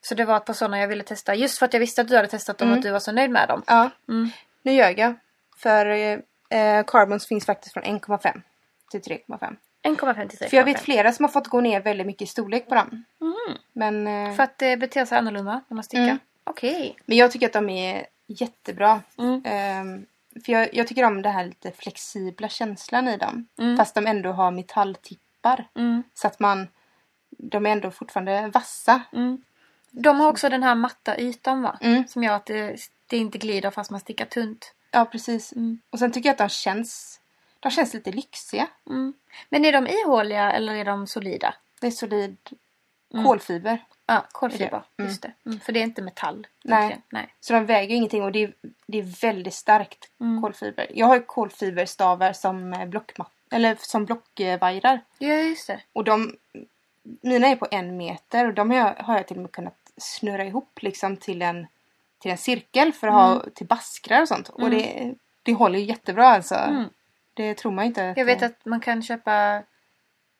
Så det var ett par sådana jag ville testa. Just för att jag visste att du hade testat dem och Mm. att du var så nöjd med dem. ja. Mm. Nu ljög jag. För eh, Carbons finns faktiskt från 1,5 till 3,5. 1,5 till 3,5. För jag vet flera som har fått gå ner väldigt mycket i storlek på dem. Mm. Men, eh, För att det beter sig annorlunda när man stickar. Mm. Okej. men jag tycker att de är jättebra. Mm. Ehm, för jag, jag tycker om den här lite flexibla känslan i dem. Mm. Fast de ändå har metalltippar. Mm. Så att man... De är ändå fortfarande vassa. Mm. De har också den här matta ytan va? Mm. Som gör att det, det inte glider fast man stickar tunt. Ja, precis. Mm. Och sen tycker jag att de känns... De känns lite lyxiga. Mm. Men är de ihåliga eller är de solida? Det är solid Mm. kolfiber. Ja, kolfiber. Mm. Just det. Mm. För det är inte metall. Nej. Nej. Så de väger ju ingenting och det är, det är väldigt starkt Mm. kolfiber. Jag har ju kolfiberstavar som eh, blockmat eller som blockvajrar. Ja, just det. Och de, mina är på en meter och de har jag, har jag till och med kunnat snurra ihop liksom till en, till en cirkel för att ha till baskrar och sånt. Och Mm. det, det håller ju jättebra alltså. Mm. Det tror man inte. Jag vet att man kan köpa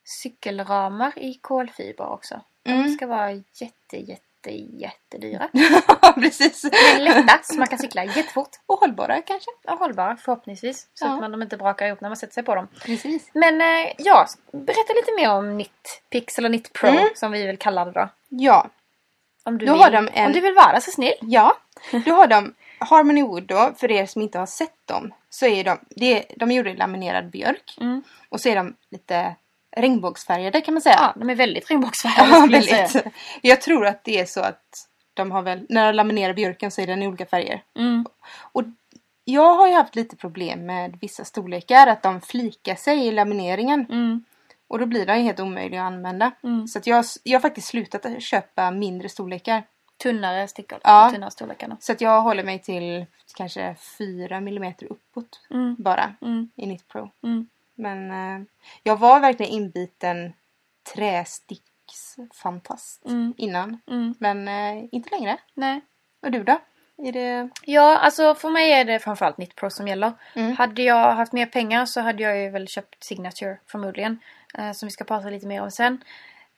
cykelramar i kolfiber också. De Mm. ska vara jätte, jätte, jättedyra. Precis. Men lätta så man kan cykla jättefort. Och hållbara kanske. Och hållbara förhoppningsvis. Så Ja. att man, de inte brakar ihop när man sätter sig på dem. Precis. Men eh, ja, berätta lite mer om Knit Pix eller Knit Pro Mm. som vi vill kalla det då. Ja. Om du, Då vill, har de en- om du vill vara så snill. Ja. Då har de Harmony Wood då, för er som inte har sett dem. Så är de, det, är- de är gjorda i laminerad björk. Mm. Och så är de lite regnbågsfärgade kan man säga. Ja, de är väldigt regnbågsfärgade Ja, skulle jag säga. väldigt. Jag tror att det är så att de har väl, när de laminerar björken så är den i olika färger. Mm. Och jag har ju haft lite problem med vissa storlekar, att de flikar sig i lamineringen. Mm. Och då blir de helt omöjliga att använda. Mm. Så att jag, jag har faktiskt slutat köpa mindre storlekar. Tunnare stickor. Ja. Tunnare storlekarna. Så att jag håller mig till kanske 4 mm uppåt Mm. bara Mm. i Knit Pro. Men eh, jag var verkligen inbiten trästicksfantast Mm. innan. Mm. Men eh, inte längre. Nej. Och du då? Är det... Ja, alltså för mig är det framförallt Knit Pro som gäller. Mm. Hade jag haft mer pengar så hade jag ju väl köpt Signature förmodligen. Eh, som vi ska prata lite mer om sen.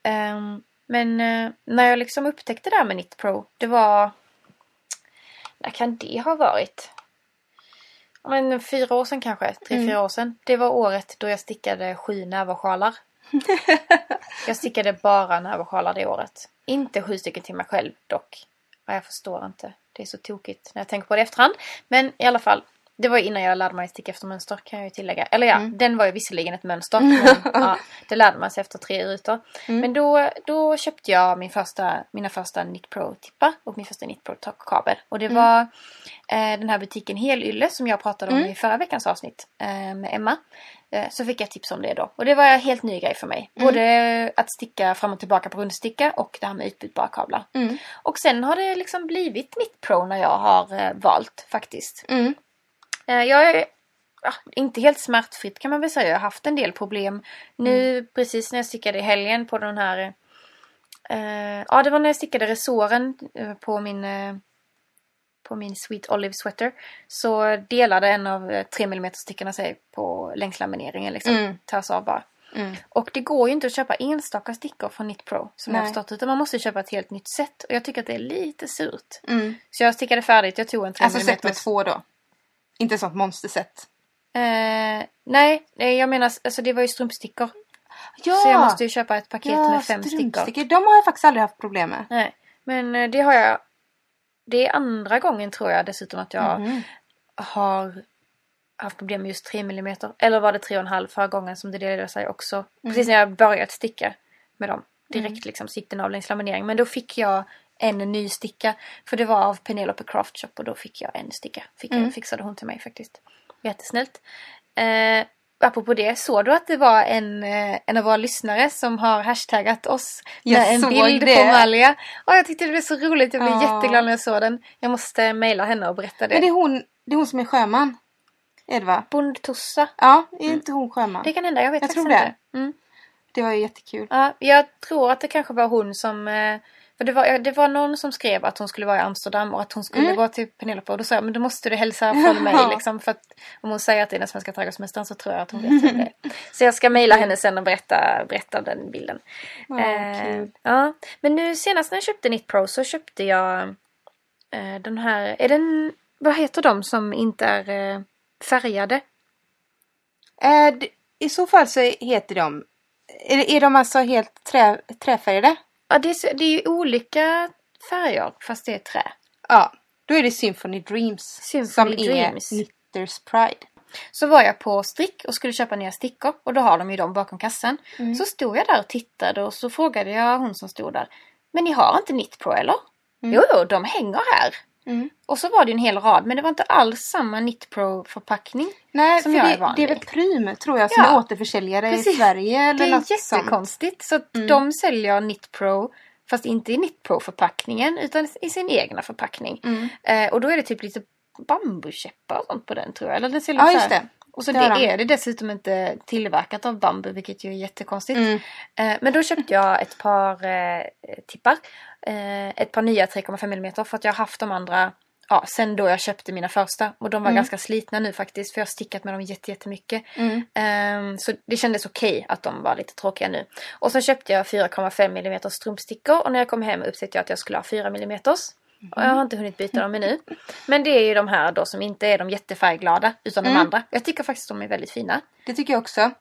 Ehm, men eh, när jag liksom upptäckte det här med Knit Pro, det var... När kan det ha varit? Men fyra år sedan kanske, tre, Mm. fyra år sedan. Det var året då jag stickade sju näversjalar. jag stickade bara näversjalar det året. Inte sju stycken till mig själv dock. Ja, jag förstår inte. Det är så tokigt när jag tänker på det i efterhand. Men i alla fall. Det var innan jag lärde mig sticka efter mönster kan jag ju tillägga. Eller ja, Mm. den var ju visserligen ett mönster. Men, ja, det lärde man sig efter tre rutor. Mm. Men då, då köpte jag min första, mina första Knit Pro tippar och min första Knit Pro kabel. Och det Mm. var eh, den här butiken Helylle som jag pratade om Mm. i förra veckans avsnitt eh, med Emma. Eh, så fick jag tips om det då. Och det var en helt ny grej för mig. Mm. Både att sticka fram och tillbaka på rundsticka och det här med utbytbara kablar. Och sen har det liksom blivit Knit Pro när jag har eh, valt faktiskt. Mm. Eh, jag är ja, inte helt smärtfritt kan man väl säga. Jag har haft en del problem. Nu precis när jag stickade i helgen på den här... Eh, ja, det var när jag stickade resåren eh, på min... Eh, på min Sweet Olive Sweater. Så delade en av eh, 3 mm stickorna sig på längslamineringen liksom. Mm. Tas av bara. Mm. Och det går ju inte att köpa enstaka stickor från Knit Pro som jag har Nej. förstått. Utan man måste köpa ett helt nytt set. Och jag tycker att det är lite surt. Mm. Så jag stickade färdigt. Jag tog en 3 Alltså mm set med två då? Inte ett sånt monsterset? Eh, nej, nej, jag menar alltså det var ju strumpstickor. Ja! Så jag måste ju köpa ett paket ja, med fem stickor. De har jag faktiskt aldrig haft problem med. Nej, men eh, det har jag. Det är andra gången tror jag dessutom att jag Mhm. har haft problem med just 3 mm. Eller var det 3,5 förra gången som det delade sig också. Precis när jag börjat sticka med dem. Direkt liksom så gick den av längs laminering. Men då fick jag en ny sticka. För det var av Penelope Craft Shop och då fick jag en sticka. Fick jag, fixade hon till mig faktiskt. Jättesnällt. Eh, apropå det, såg du att det var en, eh, en av våra lyssnare som har hashtaggat oss Jag med en bild det. på Malja? Och jag tyckte det blev så roligt, jag blev Ja. jätteglad när jag såg den. Jag måste mejla henne och berätta det. Men det är hon, det är hon som är sjöman. Är det va? Bondtossa. Ja, är inte hon sjöman? Det kan hända, jag vet Jag tror det. inte. Mm. Det var ju jättekul. Ja, jag tror att det kanske var hon som... eh, För det var, det var någon som skrev att hon skulle vara i Amsterdam och att hon skulle Mm. gå till Penelope. Och då sa jag, men då måste du hälsa från mig liksom. För att om hon säger att det är den svenska trädgårdsmästaren så tror jag att hon vet vem det är. Så jag ska mejla henne sen och berätta, berätta om den bilden. Ja, Eh, ja, men nu senast när jag köpte Knit Pro så köpte jag eh, den här, är den, vad heter de som inte är eh, färgade? Eh, I så fall så heter de... Är, är de alltså helt trä, träfärgade? Ja, det är, så- det är ju olika färger fast det är trä. Ja. Då är det Symphony Dreams. Symphony som Dreams. är Knitters Pride. Så var jag på Strick och skulle köpa nya stickor och då har de ju dem bakom kassan. Mm. Så stod jag där och tittade och så frågade jag hon som stod där. Men ni har inte Knit Pro eller? Jo, jo, de hänger här. Mm. Och så var det en hel rad men det var inte alls samma Knit Pro förpackning. Nej, Som för jag är det, van det är väl. Prym tror jag som Ja. är återförsäljare i Precis. Sverige eller Det är något sånt. jättekonstigt. Så Mm. de säljer Knit Pro fast inte i Knit Pro förpackningen utan i sin egna förpackning. Mm. Eh, och då är det typ lite bambukäppar och sånt på den tror jag. Eller den ser Ja, så just det. Och så Det är det dessutom inte tillverkat av bambu vilket ju är jättekonstigt. Mm. Eh, men då köpte jag ett par eh, tippar. Eh, ett par nya 3,5 mm för att jag har haft de andra ja, sen då jag köpte mina första. Och de var Mm. ganska slitna nu faktiskt för jag har stickat med dem jätte- jättemycket. Mm. Ehm, så det kändes okej att de var lite tråkiga nu. Och så köpte jag 4,5 mm strumpstickor och när jag kom hem upptäckte jag att jag skulle ha 4 mm. Och jag har inte hunnit byta dem ännu. Men det är ju de här då som inte är de jättefärgglada utan de Mm. andra. Jag tycker faktiskt de är väldigt fina. Det tycker jag också.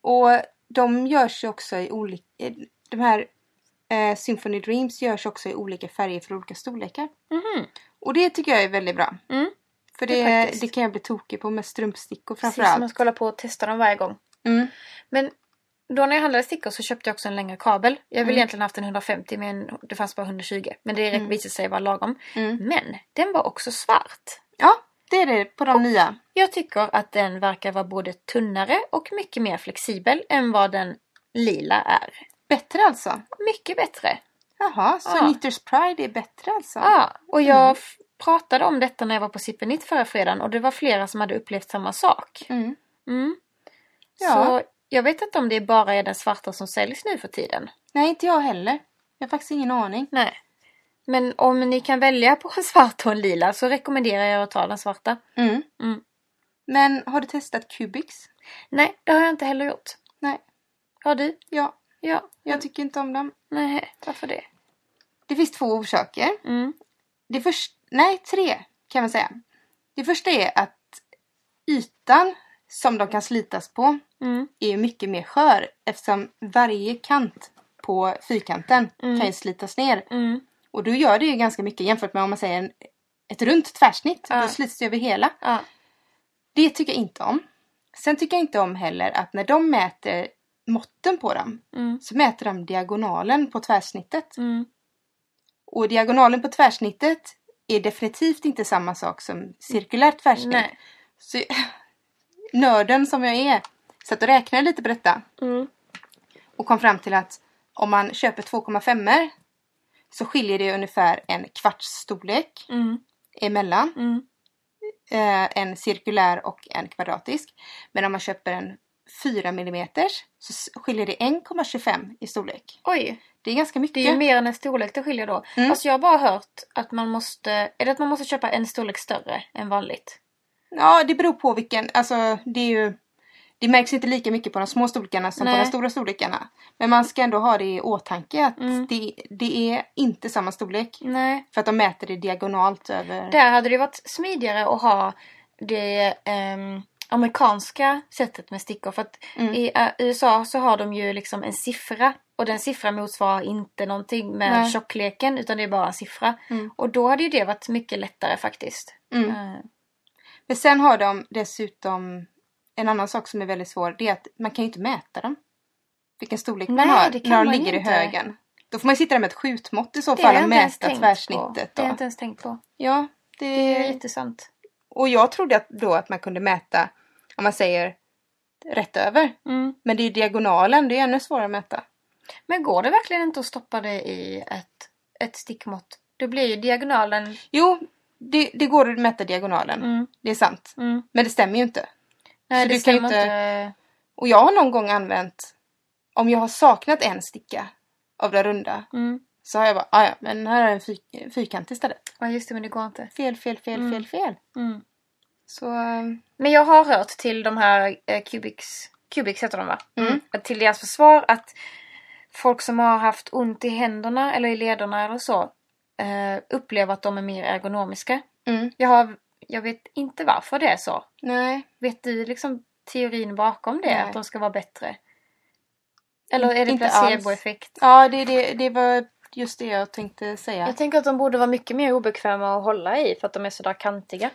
Och de görs ju också i olika... De här eh, Symphony Dreams görs också i olika färger för olika storlekar. Mhm. Och det tycker jag är väldigt bra. Mm. För Det det, det, faktiskt. kan jag bli tokig på med strumpstickor Precis, framförallt. man ska hålla på och testa dem varje gång. Mm. Men då när jag handlade stickor så köpte jag också en längre kabel. Jag ville Mm. egentligen haft en 150 men det fanns bara 120. Men det Mm. visade sig vara lagom. Mm. Men den var också svart. Ja, det är det på de nya. Jag tycker att den verkar vara både tunnare och mycket mer flexibel än vad den lila är. Bättre alltså. Mycket bättre. Jaha, så Ja. Knitters Pride är bättre alltså? Ja, och jag f- pratade om detta när jag var på Sippenitt förra fredagen och det var flera som hade upplevt samma sak. Mm. Mm. Ja. Så jag vet inte om det bara är den svarta som säljs nu för tiden. Nej, inte jag heller. Jag har faktiskt ingen aning. Nej. Men om ni kan välja på en svart och en lila så rekommenderar jag att ta den svarta. Mm. Mm. Men har du testat Cubics? Nej, det har jag inte heller gjort. Nej. Har du? Ja, Ja. jag tycker inte om dem. Nej, varför det? Det finns två orsaker. Mm. Det först, nej, tre kan man säga. Det första är att ytan som de kan slitas på Mm. är mycket mer skör eftersom varje kant på fyrkanten Mm. kan ju slitas ner. Mm. Och då gör det ju ganska mycket jämfört med om man säger en, ett runt tvärsnitt. Ja. Då slits det över hela. Ja. Det tycker jag inte om. Sen tycker jag inte om heller att när de mäter måtten på dem Mm. så mäter de diagonalen på tvärsnittet. Mm. Och diagonalen på tvärsnittet är definitivt inte samma sak som cirkulärt tvärsnitt. Nej. Så nörden som jag är satt och räknade lite på detta Mm. och kom fram till att om man köper 2,5 så skiljer det ungefär en kvarts storlek Mm. emellan Mm. eh, en cirkulär och en kvadratisk. Men om man köper en 4 mm så skiljer det 1,25 i storlek. Oj, Det är ganska mycket. det är ju mer än en storlek det skiljer då. Mm. Alltså jag har bara hört att man måste, är det att man måste köpa en storlek större än vanligt? Ja, det beror på vilken, alltså det är ju det märks inte lika mycket på de små storlekarna som Nej. på de stora storlekarna. Men man ska ändå ha det i åtanke att Mm. det, det är inte samma storlek. Nej. För att de mäter det diagonalt över... Där hade det varit smidigare att ha det, ehm, amerikanska sättet med stickor. För att Mm. i eh, USA så har de ju liksom en siffra. Och den siffran motsvarar inte någonting med Nej. tjockleken utan det är bara en siffra. Mm. Och då hade ju det varit mycket lättare faktiskt. Mm. Eh, Men sen har de dessutom en annan sak som är väldigt svår. Det är att man kan ju inte mäta dem. Vilken storlek Nej, man har när de ligger i inte. högen. Då får man sitta där med ett skjutmått i så fall och mäta tvärsnittet. på. Det har jag inte ens tänkt på. Ja, Det är det... jättesant. Och jag trodde att då att man kunde mäta, om man säger rätt över. Mm. Men det är diagonalen, det är ännu svårare att mäta. Men går det verkligen inte att stoppa det i ett, ett stickmått? Då blir ju diagonalen... Jo, det, det går att mäta diagonalen. Mm. Det är sant. Mm. Men det stämmer ju inte. Nej, Så det du kan inte- inte. Och jag har någon gång använt, om jag har saknat en sticka av det runda, Mm. så har jag bara, "Ah, ja men här är en fyr, fyrkant istället. Ja, just det, men det går inte. Fel, fel, fel, Mm. fel, fel. Mm. Så, eh, Men jag har hört till de här eh, Cubics, Cubics heter de va? Mm. Att Till deras försvar att folk som har haft ont i händerna eller i lederna eller så eh, upplever att de är mer ergonomiska. mm, Jag, har, jag vet inte varför det är så. nej. Vet du liksom teorin bakom det? Nej. Att de ska vara bättre? Eller är det Inte placeboeffekt? Ja, det, det, det var just det jag tänkte säga. Jag tänker att de borde vara mycket mer obekväma att hålla i för att de är sådär kantiga.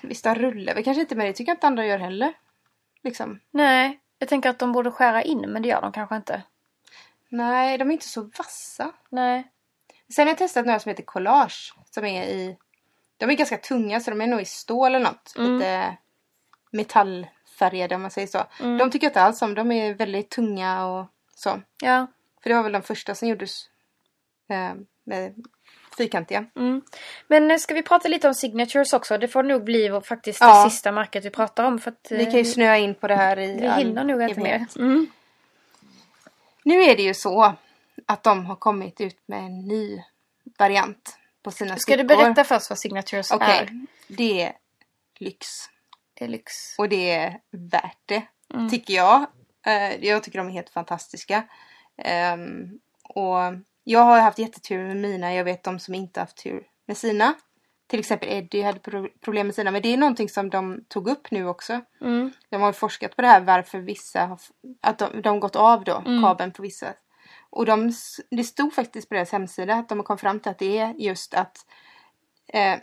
Visst, de rullar väl kanske inte, men det tycker jag inte andra gör heller. Liksom. Nej, jag tänker att de borde skära in men det gör de kanske inte. Nej, de är inte så vassa. Nej. Sen har jag testat några som heter collage. Som är i... De är ganska tunga så de är nog i stål eller något. Mm. Lite metallfärgade om man säger så. Mm. De tycker jag inte alls om. De är väldigt tunga och så. Ja. För det var väl de första som gjordes eh, med fyrkantiga. Mm. Men eh, ska vi prata lite om signatures också? Det får nog bli faktiskt Ja. det sista märket vi pratar om. För att, Vi eh, kan ju snöa in på det här i vi hinner nog inte mer. Mm. Nu är det ju så att de har kommit ut med en ny variant på sina Ska du berätta först vad signatures Okej, är? det är lyx. Det är lyx. Och det är värt det, Mm. tycker jag. Eh, jag tycker de är helt fantastiska. Ehm, och jag har haft jättetur med mina. Jag vet de som inte haft tur med sina. Till exempel Eddie hade pro- problem med sina. Men det är någonting som de tog upp nu också. Mm. De har forskat på det här varför vissa har, att de, de gått av då, Mm. kabeln på vissa. Och de, det stod faktiskt på deras hemsida att de har kommit fram till att det är just att eh,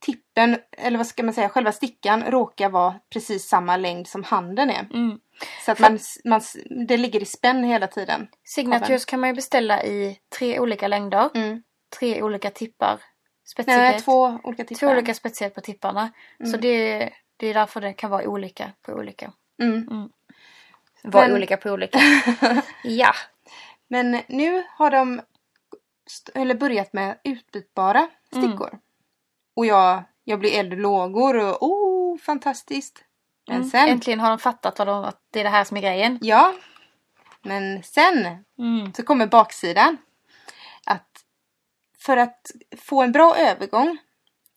tippen, eller vad ska man säga, själva stickan råkar vara precis samma längd som handen är. Mm. Så att man, man, det ligger i spänn hela tiden. Signatures kan man ju beställa i tre olika längder. Mm. Tre olika tippar. Spetsighet. Nej, två olika tippar. Två olika spetsighet på tipparna. Så Mm. det, det är därför det kan vara olika på olika. Mm. Vara Men- olika på olika. ja. Men nu har de eller börjat med utbytbara stickor. Och jag, jag blir eld och oh, fantastiskt. Men Mm. sen, Äntligen har de fattat vad de, att det är det här som är grejen. ja. Men sen Mm. så kommer baksidan. Att för att få en bra övergång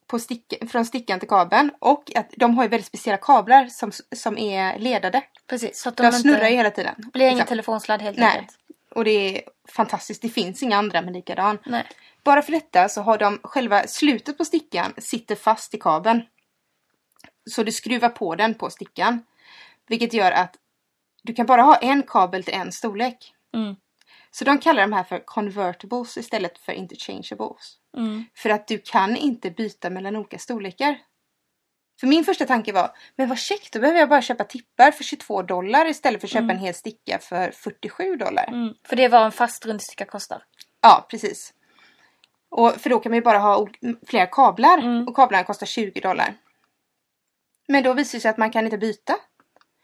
på stick, från stickan till kabeln och att de har ju väldigt speciella kablar som, som är ledade. Precis, så att de, De snurrar ju hela tiden. blir ingen Liksom. telefonsladd helt Nej. enkelt. Och det är fantastiskt. Det finns inga andra med likadan. Nej. Bara för detta så har de själva slutet på stickan sitter fast i kabeln. Så du skruvar på den på stickan. Vilket gör att du kan bara ha en kabel till en storlek. Mm. Så de kallar de här för convertibles istället för interchangeables. Mm. För att du kan inte byta mellan olika storlekar. För min första tanke var, men vad käckt, då behöver jag bara köpa tippar för 22 dollar istället för att köpa Mm. en hel sticka för 47 dollar. Mm. För det vad en fast rundsticka kostar. Ja, precis. Och, för då kan man ju bara ha flera kablar Mm. och kablarna kostar 20 dollar. Men då visar det sig att man kan inte byta.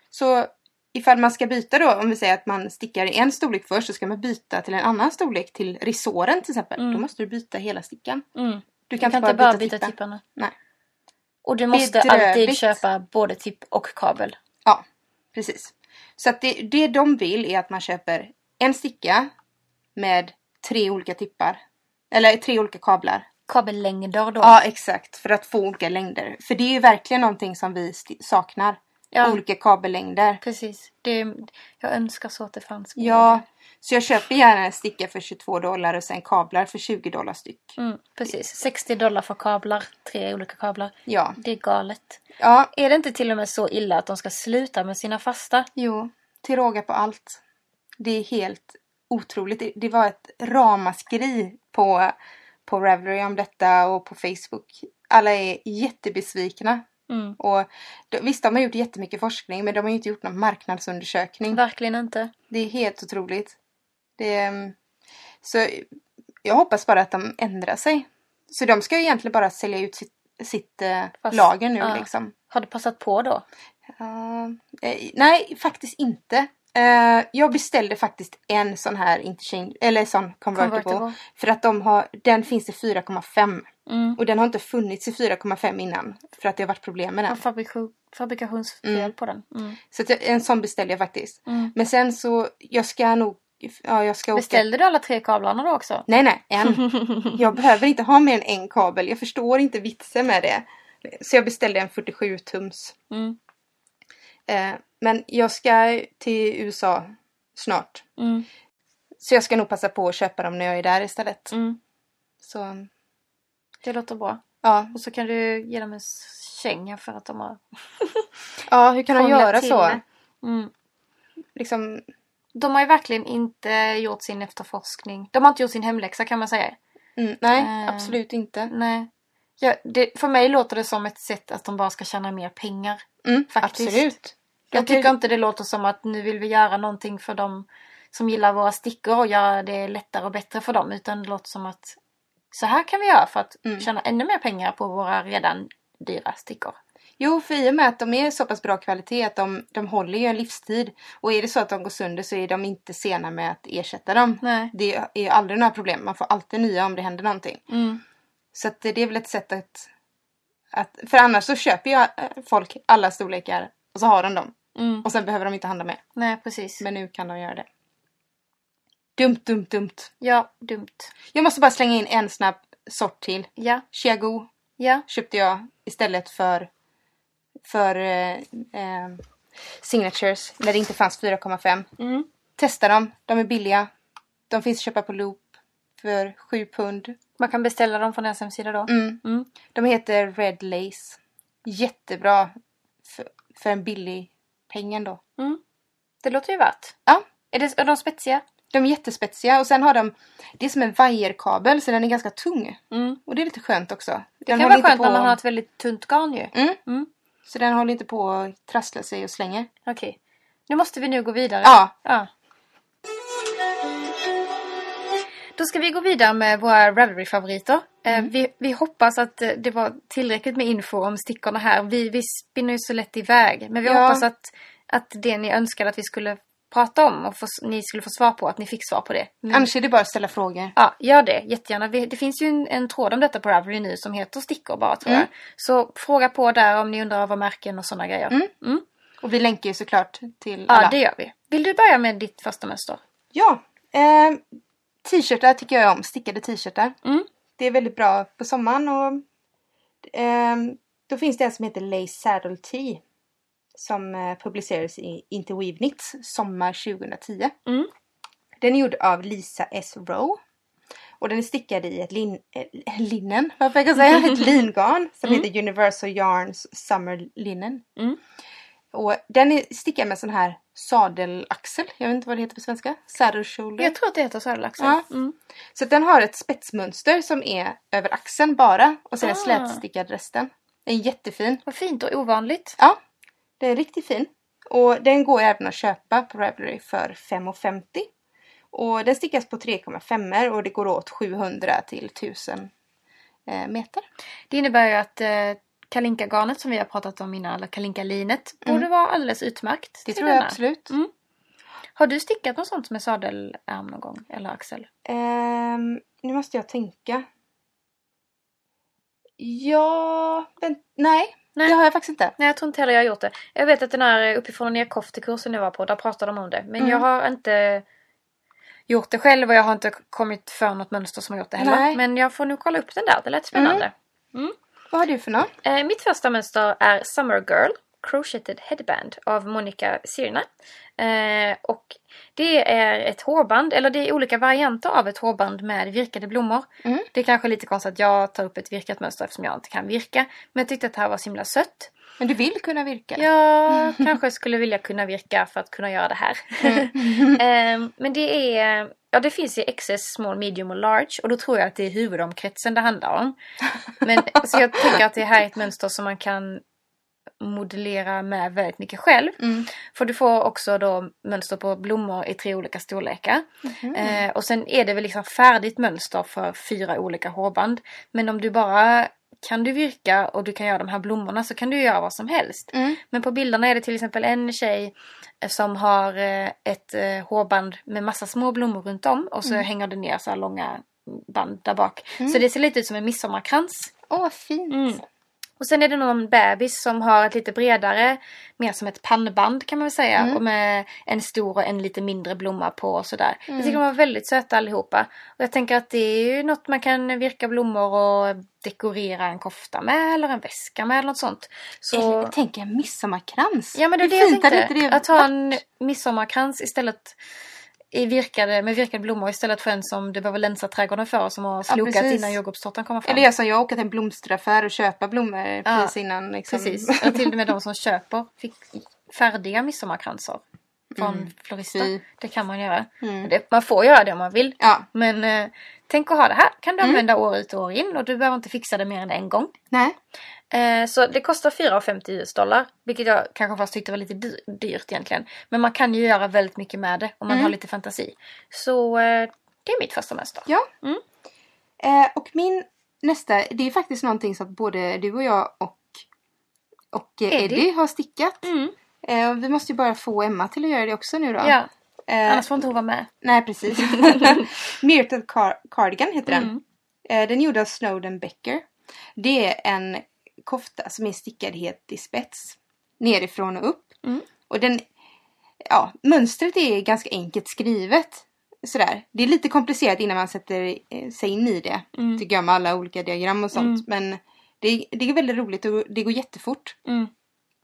Så ifall man ska byta då, om vi säger att man stickar i en storlek först så ska man byta till en annan storlek till resåren till exempel. Mm. Då måste du byta hela stickan. Mm. Du Du kan, kan inte bara byta tippen. tipparna. Nej. Och du måste Bedrövligt. alltid köpa både tipp och kabel. Ja, precis. Så att det, det de vill är att man köper en sticka med tre olika tippar. Eller tre olika kablar. Kabellängder då. Ja, exakt. För att få olika längder. För det är ju verkligen någonting som vi saknar. Ja. Olika kabellängder. Precis. Det, jag önskar så att det fanns. Ja, Så jag köper gärna en sticka för 22 dollar och sen kablar för 20 dollar styck. Mm, precis. 60 dollar för kablar. Tre olika kablar. Ja. Det är galet. Ja, Är det inte till och med så illa att de ska sluta med sina fasta? jo. Till råga på allt. Det är helt otroligt. Det, var ett ramaskri på, på Ravelry om detta och på Facebook. Alla är jättebesvikna. Mm. Och de, visst, de har gjort jättemycket forskning men de har inte gjort någon marknadsundersökning. Verkligen inte. Det är helt otroligt. Det, är- så jag hoppas bara att de ändrar sig. Så de ska ju egentligen bara sälja ut sitt, sitt eh, Fast- lager nu ja. liksom. Har du passat på då? Eh, nej, faktiskt inte. Eh, jag beställde faktiskt en sån här interchange, eller sån convertible. Convertible. För att de har, den finns i 4,5. Mm. Och den har inte funnits i 4,5 innan. För att det har varit problem med den. Och fabrikation, fabrikationsfel Mm. på den. Mm. Så jag, en sån beställde jag faktiskt. Mm. Men sen så, jag ska nog, ja jag ska åka. Beställde du alla tre kablarna då också? Nej, nej, en. Jag behöver inte ha mer än en kabel. Jag förstår inte vitsen med det. Så jag beställde en 47 tums. Mm. Eh, men jag ska till USA snart. Mm. Så jag ska nog passa på att köpa dem när jag är där istället. Mm. Så Det låter bra. ja, Och så kan du ge dem en känga för att de har ja hur kan de göra så? Mm. Liksom, De har ju verkligen inte gjort sin efterforskning. De har inte gjort sin hemläxa kan man säga. mm, nej, Eh. absolut inte. Nej. Ja, det, för mig låter det som ett sätt att de bara ska tjäna mer pengar. Mm, faktiskt. Absolut. Jag tycker inte det låter som att nu vill vi göra någonting för dem som gillar våra stickor och göra det lättare och bättre för dem. Utan det låter som att så här kan vi göra för att Mm. tjäna ännu mer pengar på våra redan dyra stickor. Jo, för i och med att de är så pass bra kvalitet att de, de håller ju en livstid. Och är det så att de går sönder så är de inte sena med att ersätta dem. Nej. Det är ju aldrig några problem. Man får alltid nya om det händer någonting. Mm. Så att det är väl ett sätt att, att... För annars så köper ju eh, folk alla storlekar och så har de dem. Mm. Och sen behöver de inte handla med. Nej, precis. Men nu kan de göra det. Dumt, dumt, dumt. Ja, dumt. Jag måste bara slänga in en snabb sort till. Ja, Chiago ja. köpte jag istället för, för eh, eh, signatures när det inte fanns 4,5. Mm. Testa dem, de är billiga. De finns att köpa på Loop för 7 pund. Man kan beställa dem från deras hemsida då. Mm. Mm. De heter Red Lace. Jättebra för, för en billig peng ändå. Mm. Det låter ju värt. Ja, Är, det, är de spetsiga? de är jättespetsiga och sen har de, det är som en vajerkabel så den är ganska tung. Mm. Och det är lite skönt också. Det Den kan vara skönt när på- man har ett väldigt tunt garn ju. Mm. Mm. Så den håller inte på att trassla sig och slänga. Okej. Nu måste vi nu gå vidare. Ja, Ja. Då ska vi gå vidare med våra Ravelry-favoriter. Eh, Vi, vi hoppas att eh, det var tillräckligt med info om stickorna här. Vi, vi spinner ju så lätt iväg. Men vi Ja. hoppas att, att det ni önskade att vi skulle prata om och få, ni skulle få svar på, att ni fick svar på det. Men, annars är det bara att ställa frågor. Ja, gör det. Jättegärna. Det finns ju en, en tråd om detta på Ravelry nu som heter stickor bara tror Mm. jag. Så fråga på där om ni undrar över märken och sådana grejer. Mm. Mm. Och vi länkar ju såklart till Ja, alla. det gör vi. Vill du börja med ditt första mönster? Ja, eh, t-shirtar tycker jag om. Stickade t-shirtar. Mm. Det är väldigt bra på sommaren och ehm, då finns det en som heter Lace Saddle Tee som eh, publicerades i Interweave Knits sommar 2010. Mm. Den är gjord av Lisa S. Rowe. Och den är stickad i ett lin, eh, linnen, vad får jag säga? Ett lingarn som Mm. heter Universal Yarns Summer Linen. Mm. Och den är stickad med sån här sadelaxel. Jag vet inte vad det heter på svenska. Saddle shoulder. Jag tror att det heter sadelaxel. Ja. Mm. Så den har ett spetsmönster som är över axeln bara och sen är Ah. slätstickad resten. Den är jättefin. Vad fint och ovanligt. Ja, den är riktigt fin. Och den går även att köpa på Ravelry för 5,50. Och den stickas på 3,5 och det går åt 700 till 1000 eh, meter. Det innebär ju att eh, kalinka-garnet som vi har pratat om innan, eller kalinka-linet, borde vara alldeles utmärkt. Mm. Det tror jag denna. absolut. Mm. Har du stickat något sånt med sadelärm någon gång? Eller axel? Ehm, nu måste jag tänka. Ja, vänt, nej, Nej. det har jag faktiskt inte. Nej, jag tror inte heller jag har gjort det. Jag vet att den här uppifrån och ner koftekursen jag var på, där pratade de om det. Men Mm. jag har inte gjort det själv och jag har inte kommit för något mönster som har gjort det heller. Nej. Men jag får nog kolla upp den där, det lät spännande. Vad har du för något? Eh, mitt första mönster är Summer Girl. Crocheted Headband av Monica Sirna. Eh, och det är ett hårband, eller det är olika varianter av ett hårband med virkade blommor. Mm. Det är kanske lite konstigt att jag tar upp ett virkat mönster eftersom jag inte kan virka. Men jag tyckte att det här var så himla sött. Men du vill kunna virka? Jag kanske skulle vilja kunna virka för att kunna göra det här. Ehm, Men det är, ja det finns i XS, small, medium och large och då tror jag att det är huvudomkretsen det handlar om. Men så jag tycker att det här är ett mönster som man kan modellera med väldigt mycket själv. Mm. För du får också då mönster på blommor i tre olika storlekar. Mhm. Eh, och sen är det väl liksom färdigt mönster för fyra olika hårband. Men om du bara kan du virka och du kan göra de här blommorna så kan du göra vad som helst. Mm. Men på bilderna är det till exempel en tjej eh, som har eh, ett eh, hårband med massa små blommor runt om och så hänger det ner så här långa band där bak. Så det ser lite ut som en midsommarkrans. Åh, fint. Mm. Och sen är det någon bebis som har ett lite bredare, mer som ett pannband kan man väl säga. Mm. Och med en stor och en lite mindre blomma på och sådär. Jag tycker de var väldigt söta allihopa. Och jag tänker att det är ju något man kan virka blommor och dekorera en kofta med eller en väska med eller något sånt. Så... Eller tänk en midsommarkrans. Ja men det är det jag tänkte. det Att ha en midsommarkrans istället i virkade, med virkade blommor istället för en som du behöver länsa trädgården för som har slokat precis. innan jordgubbstårtan kommer fram. Eller jag som jag åker till en blomsteraffär och köpa blommor precis innan. Liksom. Precis. Och till och med de som köper fick färdiga midsommarkransar från Mm. florister. Det kan man göra. Mm. Det, man får göra det om man vill. Ja, Men eh, tänk att ha det här. Kan Mm. du använda år ut och år in och du behöver inte fixa det mer än en gång. nej. Eh, så det kostar 4,50 US dollar. Vilket jag kanske fast tyckte var lite dy- dyrt egentligen. Men man kan ju göra väldigt mycket med det om man Mm. har lite fantasi. Så eh, det är mitt första mönster. Ja. Mm. Eh, och min nästa, det är faktiskt någonting som både du och jag och, och eh, Eddie. Eddie har stickat. Mm. Eh, vi måste ju bara få Emma till att göra det också nu då. Ja, Eh, annars får inte hon vara med. Nej, precis. Myrtle Car- Cardigan heter den. Mm. Den gjorde av Snowden Becker. Det är en kofta som är stickad helt i spets. Nerifrån och upp. Mm. Och den, ja, mönstret är ganska enkelt skrivet. Sådär. Det är lite komplicerat innan man sätter eh, sig in i det. Mm. Tycker jag med alla olika diagram och sånt. Men det, det är väldigt roligt och det går jättefort. Mm.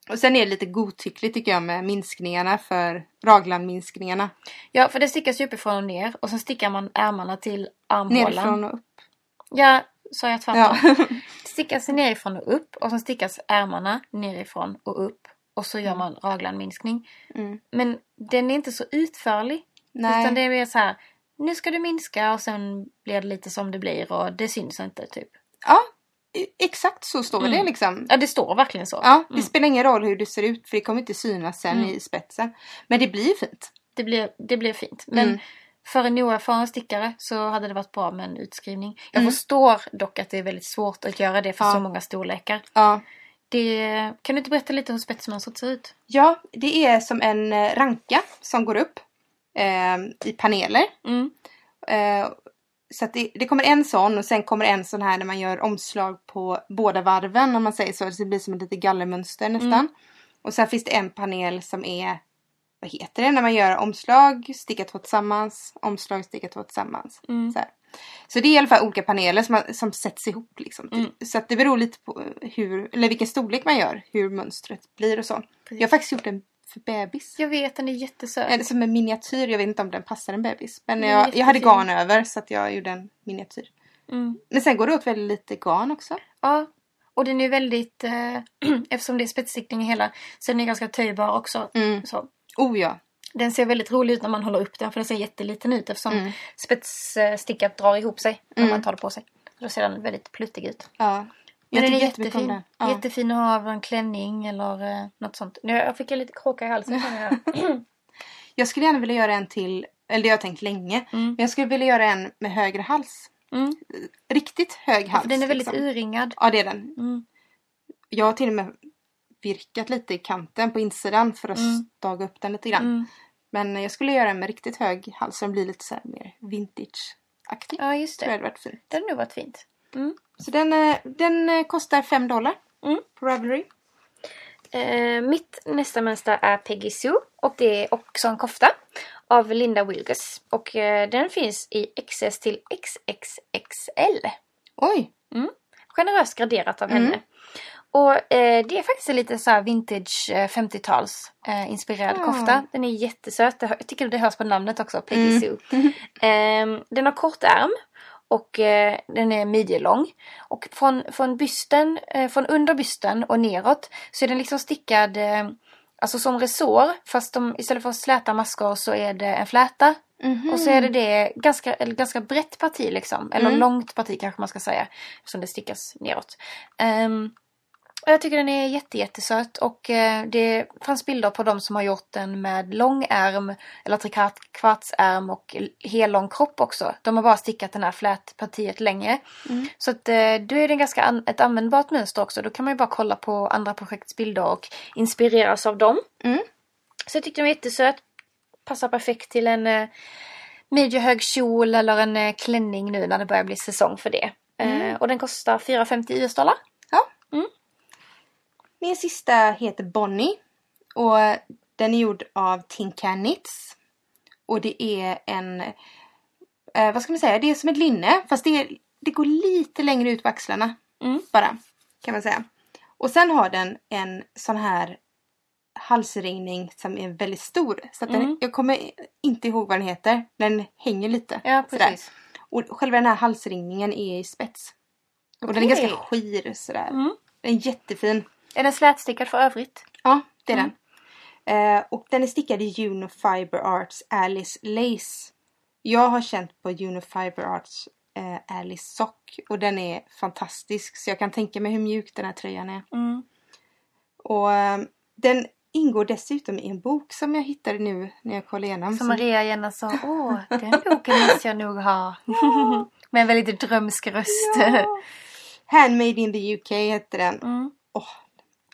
Och sen är det lite godtyckligt tycker jag med minskningarna för raglanminskningarna. Ja, för det stickas ju uppifrån och ner och sen stickar man ärmarna till armhålan. Nerifrån och upp. Ja, sa jag tvärtom. Ja. Stickas nerifrån och upp och sen stickas ärmarna nerifrån och upp. Och så gör man raglanminskning. Mm. Men den är inte så utförlig. Nej. Utan det är mer så här, nu ska du minska och sen blir det lite som det blir och det syns inte typ. Ja, exakt så står det Mm. liksom. Ja, det står verkligen så. Ja, det Mm. spelar ingen roll hur det ser ut för det kommer inte synas sen Mm. i spetsen. Men det blir fint. Det, blir, det blir fint. Men För en oerfaren stickare så hade det varit bra med en utskrivning. Jag Mm. förstår dock att det är väldigt svårt att göra det för Ja. så många storlekar. Ja. Det, kan du inte berätta lite hur spetsmönstret ser ut? ja, det är som en eh, ranka som går upp eh, i paneler. Mm. Eh, så det, det kommer en sån och sen kommer en sån här när man gör omslag på båda varven om man säger så. Så det blir som ett litet gallermönster nästan. Mm. Och sen finns det en panel som är vad heter det när man gör omslag, sticka två tillsammans, omslag, sticka två tillsammans. Mm. Så, så det är i alla fall olika paneler som, som sätts ihop. Liksom. Mm. Så att det beror lite på hur, eller vilken storlek man gör, hur mönstret blir och så. Jag har faktiskt gjort en för bebis. Jag vet, den är jättesöt. Eller som en miniatyr, jag vet inte om den passar en bebis. Men jag, jag hade garn över så att jag gjorde en miniatyr. Mm. Men sen går det åt väldigt lite garn också. Ja, och den är väldigt, eh, eftersom det är spetsstickning i hela, så den är ganska töjbar också. Mm. Så. Oh ja. Den ser väldigt rolig ut när man håller upp den för den ser jätteliten ut eftersom Mm. spetsstickat drar ihop sig när Mm. man tar det på sig. Då ser den väldigt pluttig ut. ja. Men Jag den är jättefin. den. Ja. Jättefin att ha över en klänning eller eh, något sånt. Nu jag fick jag lite kråka i halsen. jag. Skulle gärna vilja göra en till, eller det har jag tänkt länge. Mm. Men jag skulle vilja göra en med högre hals. Mm. Riktigt hög hals. För den är väldigt liksom. urringad. Ja det är den. Mm. Jag har till och med virkat lite i kanten på insidan för att Mm. staga upp den lite grann. Mm. Men jag skulle göra den med riktigt hög hals så den blir lite så mer vintage-aktig. Ja, just Tror jag det. hade varit fint. Det hade nog varit fint. Mm. Så den, eh, den eh, kostar 5 dollar Mm. på Ravelry. Eh, mitt nästa mönster är Peggy Sue och det är också en kofta av Linda Wilgus. Och eh, den finns i XS till XXXL. Oj! Generöst graderat av Mm. henne. Och eh, det är faktiskt en lite så vintage eh, 50-tals eh, inspirerad Ja. kofta. Den är jättesöt. Jag tycker det hörs på namnet också, Peggy Mm. Sue. Ehm, den har kort ärm och eh, den är midjelång. Och från, från bysten, eh, från under bysten och neråt så är den liksom stickad eh, Alltså som resår fast de, istället för släta maskor så är det en fläta. Mhm. Och så är det det ganska, eller ganska brett parti liksom. Eller Mm. långt parti kanske man ska säga. Som det stickas neråt. Och jag tycker den är jätte, jättesöt och eh, det fanns bilder på de som har gjort den med lång ärm eller trekvartsärm och l- hellång kropp också. De har bara stickat den här flätpartiet längre. Mm. Så att eh, då är det ganska an- ett användbart mönster också. Då kan man ju bara kolla på andra projekts bilder och inspireras av dem. Mm. Så jag tyckte den var jättesöt. Passar perfekt till en eh, midjehög kjol eller en klänning nu när det börjar bli säsong för det. Eh, och den kostar 4,50 US-dollar. Ja. Mm. Min sista heter Bonnie. Och den är gjord av Tin Can Knits. Och det är en... Eh, vad ska man säga? Det är som ett linne. Fast det, är, det går lite längre ut på axlarna. Mm. Bara. Kan man säga. Och sen har den en sån här halsringning som är väldigt stor. Så att den, Mm. jag kommer inte ihåg vad den heter. Den hänger lite. Ja, sådär. precis. Och själva den här halsringningen är i spets. Och den är ganska skir sådär. Mm. Den är jättefin. Är den slätstickad för övrigt? Ja, det är Mm. den. Eh, och den är stickad i Unifiber Arts Alice Lace. Jag har känt på Unifiber Arts eh, Alice Sock och den är fantastisk. Så jag kan tänka mig hur mjuk den här tröjan är. Mm. Och eh, den ingår dessutom i en bok som jag hittade nu när jag kollade igenom. Som Maria gärna sa, åh, den boken måste jag nog ha. Med en väldigt drömsk röst. Ja. Handmade in the UK hette den. Mm. Åh,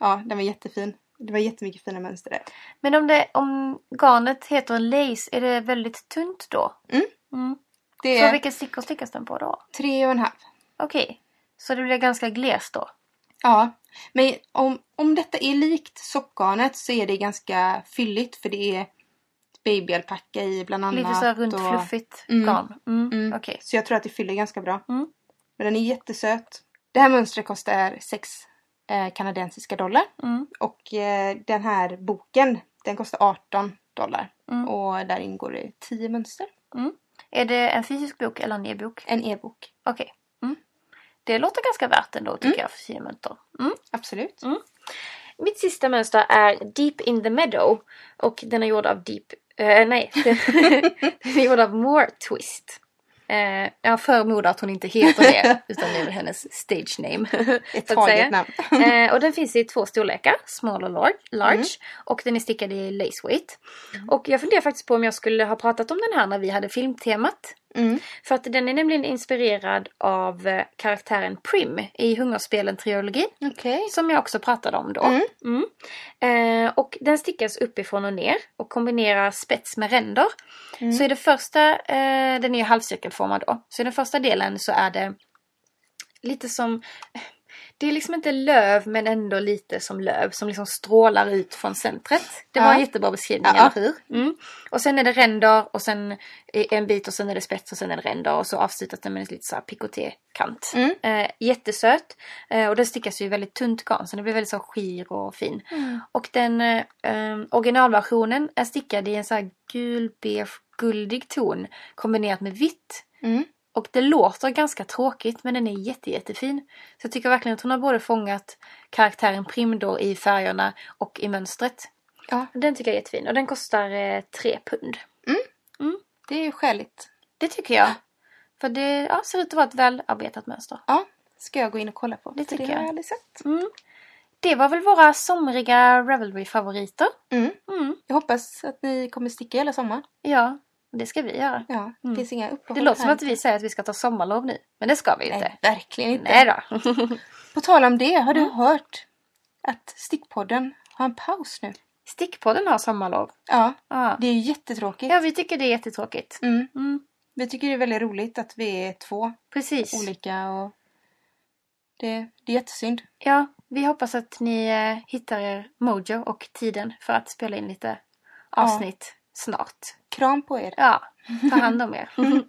ja, den var jättefin. Det var jättemycket fina mönster där. Men om, det, om garnet heter lace, är det väldigt tunt då? Mm. Mm. Det Så är vilka stickor stickas den på då? tre och en halv. Okej, så det blir ganska glest då? Ja, men om, om detta är likt sockgarnet så är det ganska fylligt för det är babyalpacka i bland annat. Lite så runt och- fluffigt Mm. garn? Mm. Mm. Okej. Så jag tror att det fyller ganska bra. Mm. Men den är jättesöt. Det här mönstret kostar 6 eh, kanadensiska dollar. Mm. Och eh, den här boken den kostar 18 dollar. Mm. Och där ingår det 10 mönster. Är det en fysisk bok eller en e-bok? En e-bok. Okej. Mm. Det låter ganska värt ändå tycker Mm. jag för syemönster. Mm. Absolut. Mitt sista mönster är Deep in the Meadow. Och den är gjord av Deep... eh, nej, den, den är gjord av More Twist. Uh, jag förmodar att hon inte heter det, utan det är väl hennes stage name. Ett taget namn. Eh, och den finns i två storlekar, small och large. large Och den är stickad i lace weight. Och jag funderar faktiskt på om jag skulle ha pratat om den här när vi hade filmtemat. Mm. För att den är nämligen inspirerad av eh, karaktären Prim i Hungerspelen-trilogin. Okej. Som jag också pratade om då. Mm. Mm. Eh, och den stickas uppifrån och ner och kombinerar spets med ränder. Mm. Så i det första, eh, den är ju halvcirkelformad då. Så i den första delen så är det lite som det är liksom inte löv men ändå lite som löv som liksom strålar ut från centret. Det var Ja. en jättebra beskrivning, Ja. eller hur? Mm. Och sen är det ränder och sen en bit och sen är det spets och sen är det ränder och så avslutas den med en lite så här picoté-kant. Mm. Eh, jättesöt. Eh, och den stickas ju väldigt tunt garn så den blir väldigt så skir och fin. Mm. Och den eh, eh, originalversionen är stickad i en så här gul, beige, guldig ton kombinerat med vitt. Mm. Och det låter ganska tråkigt men den är jätte, jättefin. Så jag tycker verkligen att hon har både fångat karaktären Prim då i färgerna och i mönstret. Ja, Den tycker jag är jättefin och den kostar eh, 3 pund. det är ju skäligt. Det tycker jag. För det ja, ser ut att vara ett välarbetat mönster. Ja, ska jag gå in och kolla på. Det tycker det jag. jag. Mm. Det var väl våra somriga Ravelry-favoriter. Mm. Mm. Jag hoppas att ni kommer sticka hela sommaren. Ja, det ska vi göra. Ja, det Mm. finns inga uppehåll Det låter som att vi säger att vi ska ta sommarlov nu. Men det ska vi ju inte. Nej, verkligen inte. Nej då. På tal om det, har du Mm. hört att Stickpodden har en paus nu? Stickpodden har sommarlov. Ja, Ja. det är ju jättetråkigt. ja, vi tycker det är jättetråkigt. Mm. Mm, Vi tycker det är väldigt roligt att vi är två precis. olika och det, det är jättesynd. Ja, vi hoppas att ni eh, hittar er mojo och tiden för att spela in lite avsnitt snart. Kram på er. Ja, ta hand om er.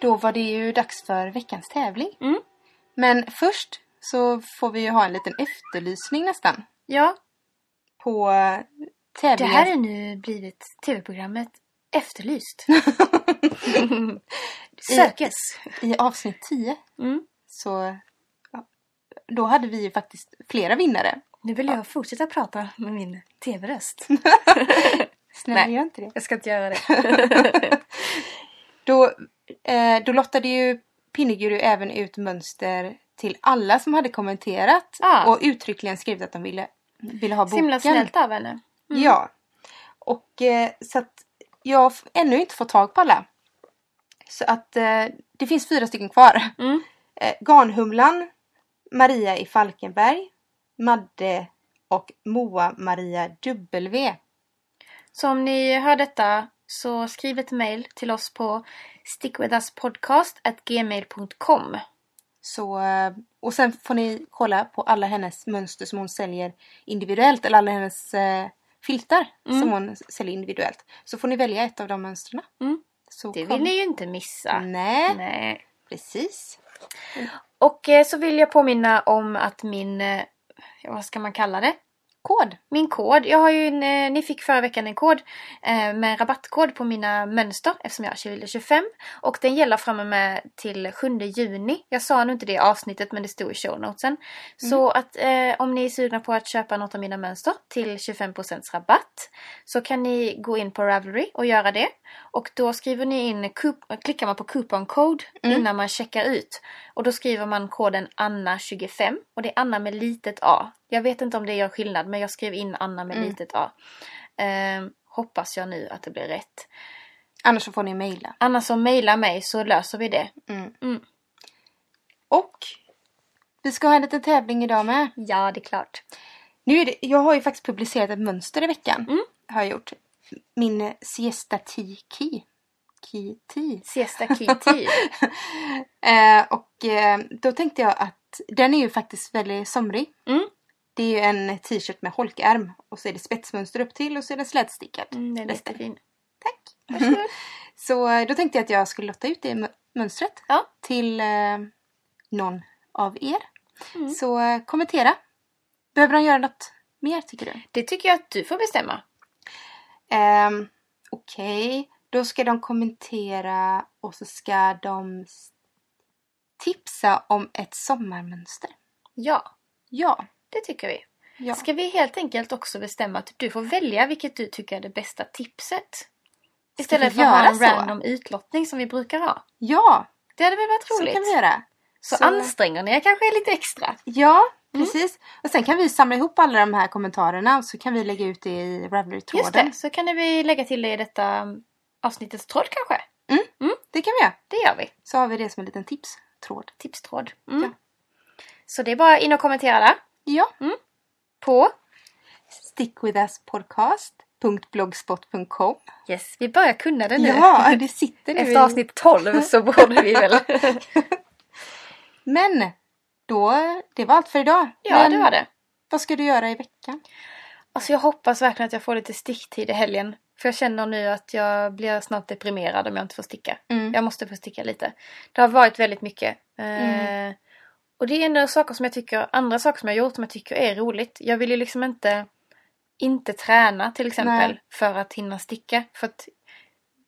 Då var det ju dags för veckans tävling. Mm. Men först så får vi ju ha en liten efterlysning nästan. Ja, På eh, det tävlingen. här är nu blivit tv-programmet Efterlyst. Sökes. I avsnitt 10 Mm. så då hade vi ju faktiskt flera vinnare. Nu vill jag fortsätta prata med min tv-röst. Snälla Nej. gör inte det. Jag ska inte göra det. Då, eh, då lottade ju Pinneguru även ut mönster till alla som hade kommenterat Ah. och uttryckligen skrivit att de ville, ville ha Så boken. himla snällt av henne. Ja. Och eh, så att jag har ännu inte fått tag på alla. Så att eh, det finns fyra stycken kvar. Mm. Eh, Garnhumlan, Maria i Falkenberg, Madde och Moa Maria W. Så om ni hör detta så skriv ett mail till oss på stickwithuspodcast.gmail.com Så, eh, och sen får ni kolla på alla hennes mönster som hon säljer individuellt. Eller alla hennes eh, filtar som hon säljer individuellt. Så får ni välja ett av de mönstren. Mm. Så Det kom- vill ni ju inte missa. Nej, Nej. precis. Och eh, så vill jag påminna om att min, eh, vad ska man kalla det? Kod. Min kod. Jag har ju en, eh, ni fick förra veckan en kod eh, med en rabattkod på mina mönster eftersom jag fyllde 25. Och den gäller framme med till 7 juni. Jag sa nu inte det i avsnittet men det stod i show notesen. Så att eh, om ni är sugna på att köpa något av mina mönster till 25% rabatt så kan ni gå in på Ravelry och göra det. Och då skriver ni in, klickar man på coupon code innan man checkar ut. Och då skriver man koden ANNA25 och det är Anna med litet A. Jag vet inte om det gör skillnad men jag skrev in Anna med litet A. Ehm, hoppas jag nu att det blir rätt. Annars så får ni mejla. Annars så mejla mig så löser vi det. Mm. Mm. Och vi ska ha en liten tävling idag med. Ja, det är klart. Nu är det, jag har ju faktiskt publicerat ett mönster i veckan. Mm. Har jag gjort. Min siesta tiki. Ki Siesta Kitty. eh, och eh, då tänkte jag att den är ju faktiskt väldigt somrig. Mm. Det är ju en t-shirt med holkärm och så är det spetsmönster upp till och så är den slätstickad. Mm, den är Resten. jättefin. Tack! så eh, då tänkte jag att jag skulle lotta ut det mö- mönstret Ja. till eh, någon av er. Mm. Så eh, kommentera. Behöver han göra något mer tycker du? Det tycker jag att du får bestämma. Um, Okej, då ska de kommentera och så ska de tipsa om ett sommarmönster. Ja, Ja, det tycker vi. ja. Ska vi helt enkelt också bestämma att du får välja vilket du tycker är det bästa tipset? Istället för att ha en så? random utlottning som vi brukar ha. ja Det hade väl varit så roligt? kan vi göra. Så, Så- anstränger ni er kanske lite extra. Ja, precis. Och sen kan vi samla ihop alla de här kommentarerna och så kan vi lägga ut det i Just Ravelry-tråden. det, så kan vi lägga till det i detta um, avsnittets tråd kanske. Det kan vi göra. Det gör vi. Så har vi det som en liten tipstråd. Tipstråd. Mm. Ja. Så det är bara in och kommentera där. Ja, På stickwithuspodcast.blogspot.com Yes, vi börjar kunna det nu. Ja, det sitter nu Efter avsnitt 12 så borde vi väl. Men då, det var allt för idag. ja, Men det var det. Vad ska du göra i veckan? Alltså jag hoppas verkligen att jag får lite sticktid i helgen. För jag känner nu att jag blir snart deprimerad om jag inte får sticka. Mm. Jag måste få sticka lite. Det har varit väldigt mycket. Mm. Eh, och det är ändå saker som jag tycker, andra saker som jag gjort som jag tycker är roligt. Jag vill ju liksom inte, inte träna till exempel Nej. för att hinna sticka. För att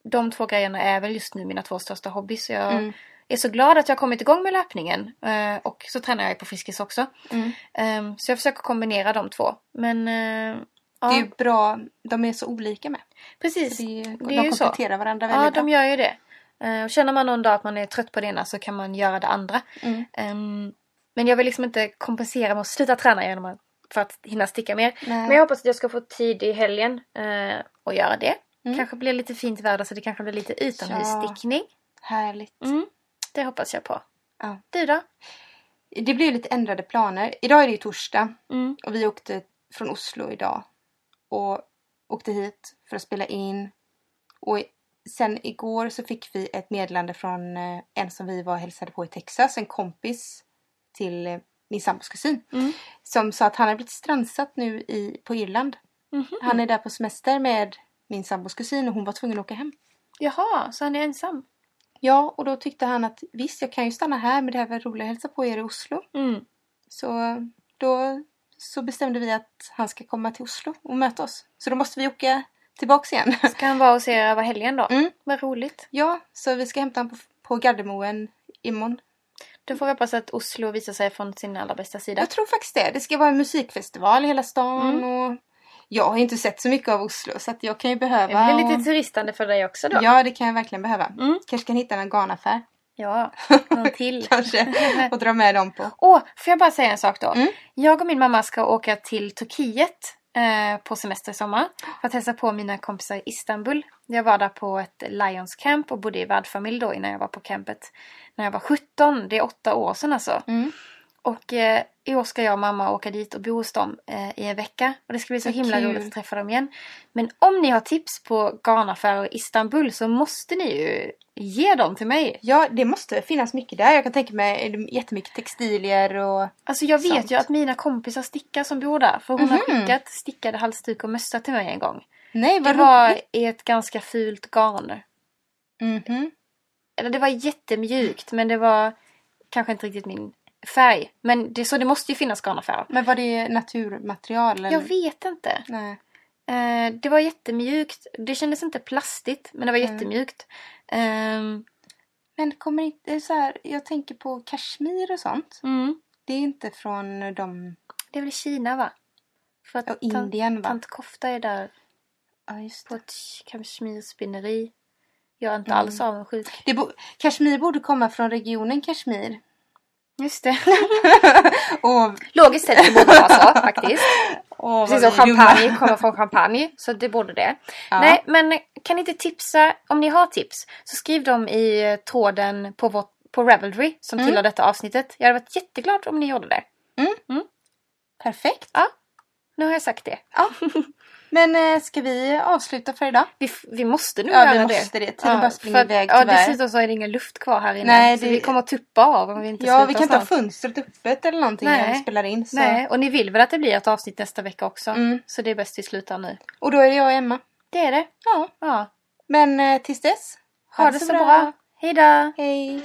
de två grejerna är väl just nu mina två största hobbys. Så jag Mm. är så glad att jag har kommit igång med löpningen. Eh, och så tränar jag på Friskis också. Mm. Eh, så jag försöker kombinera de två. Men eh, ja, Det är ju bra, de är så olika med. precis. Så det är, Det de ju så. kompletterar varandra Ja, väldigt de bra. gör ju det. Eh, och känner man någon dag att man är trött på det ena så kan man göra det andra. Mm. Ehm, men jag vill liksom inte kompensera med att sluta träna genom att, för att hinna sticka mer. Nej. Men jag hoppas att jag ska få tid i helgen uh, att göra det. Mm. Kanske blir lite fint väder så det kanske blir lite utomhusstickning. Härligt. Mm, det hoppas jag på. Ja. Du då? Det blir lite ändrade planer. Idag är det ju torsdag Mm. och vi åkte från Oslo idag. Och åkte hit för att spela in. Och sen igår så fick vi ett meddelande från eh, en som vi var och hälsade på i Texas. En kompis till eh, min sambos kusin. Mm. Som sa att han har blivit strandsatt nu i, på Irland. Mhm. Han är där på semester med min sambos kusin och hon var tvungen att åka hem. Jaha, så han är ensam? Ja, och då tyckte han att visst, jag kan ju stanna här men det här var roligt att hälsa på er i Oslo. Mm. Så då så bestämde vi att han ska komma till Oslo och möta oss. Så då måste vi åka tillbaks igen. Ska han vara hos er över helgen då? Mm. Vad roligt. ja, så vi ska hämta honom på, på Gardermoen imorgon. Då får vi hoppas att Oslo visar sig från sin allra bästa sida. Jag tror faktiskt det. Det ska vara en musikfestival i hela stan och jag har inte sett så mycket av Oslo så att jag kan ju behöva... Det blir lite och... turistande för dig också då. Ja, det kan jag verkligen behöva. Mm. Kanske kan hitta en garnaffär Ja, någon till. kanske och dra med dem på. Åh, får jag bara säga en sak då? Mm. Jag och min mamma ska åka till Turkiet eh, på semester i sommar för att hälsa på mina kompisar i Istanbul. Jag var där på ett Lions Camp och bodde i värdfamilj då innan jag var på campet. När jag var 17, det är åtta år sedan alltså. Mm. Och eh, i år ska jag och mamma åka dit och bo hos dem eh, i en vecka. Och det ska bli så Vad himla kul. roligt att träffa dem igen. Men om ni har tips på garnaffärer i Istanbul så måste ni ju ge dem till mig. Ja, det måste finnas mycket där. Jag kan tänka mig jättemycket textilier och... Alltså jag vet Sant. ju att mina kompisar stickar som bor där. För hon har Mhm. skickat stickade halsduk och mössa till mig en gång. Nej, Det vad var roligt! i ett ganska fult garn. Mhm. Eller det var jättemjukt men det var kanske inte riktigt min färg. Men det, så det måste ju finnas garnaffärer. Men var det naturmaterial? Eller? Jag vet inte. Nej. Eh, det var jättemjukt. Det kändes inte plastigt men det var Mm. jättemjukt. Ehm, Men kommer inte så här, jag tänker på kashmir och sånt. mm. Det är inte från de... Det är väl Kina va? För att Och Indien va? Tant Kofta är där Ja, just på det. ett kashmirspinneri. Jag är inte Mm. alls avundsjuk. det bo... Kashmir borde komma från regionen Kashmir. Just det. Och, Logiskt sett så borde det vara så faktiskt. och Precis som champagne kommer från champagne. Så det borde det. Ja. Nej, men kan ni inte tipsa? Om ni har tips så skriv dem i tråden på, vårt, på Ravelry som Mm. tillhör detta avsnittet. Jag hade varit jätteglad om ni gjorde det. Perfekt. Ja, nu har jag sagt det. Ja. Men eh, ska vi avsluta för idag? Vi, vi måste nog Ja, göra vi det. måste det. Tiden bara springer iväg Ja, tyvärr. dessutom så är det ingen luft kvar här inne. Nej, så det- vi kommer att tuppa av om vi inte Ja, vi kan inte ha snart. fönstret öppet eller någonting Nej. när vi spelar in. Så. Nej, och ni vill väl att det blir ett avsnitt nästa vecka också? Mm. Så det är bäst vi slutar nu. Och då är det jag och Emma. Det är det. Ja, Ja. men eh, tills dess. Ha det så bra. Hej då! Hej!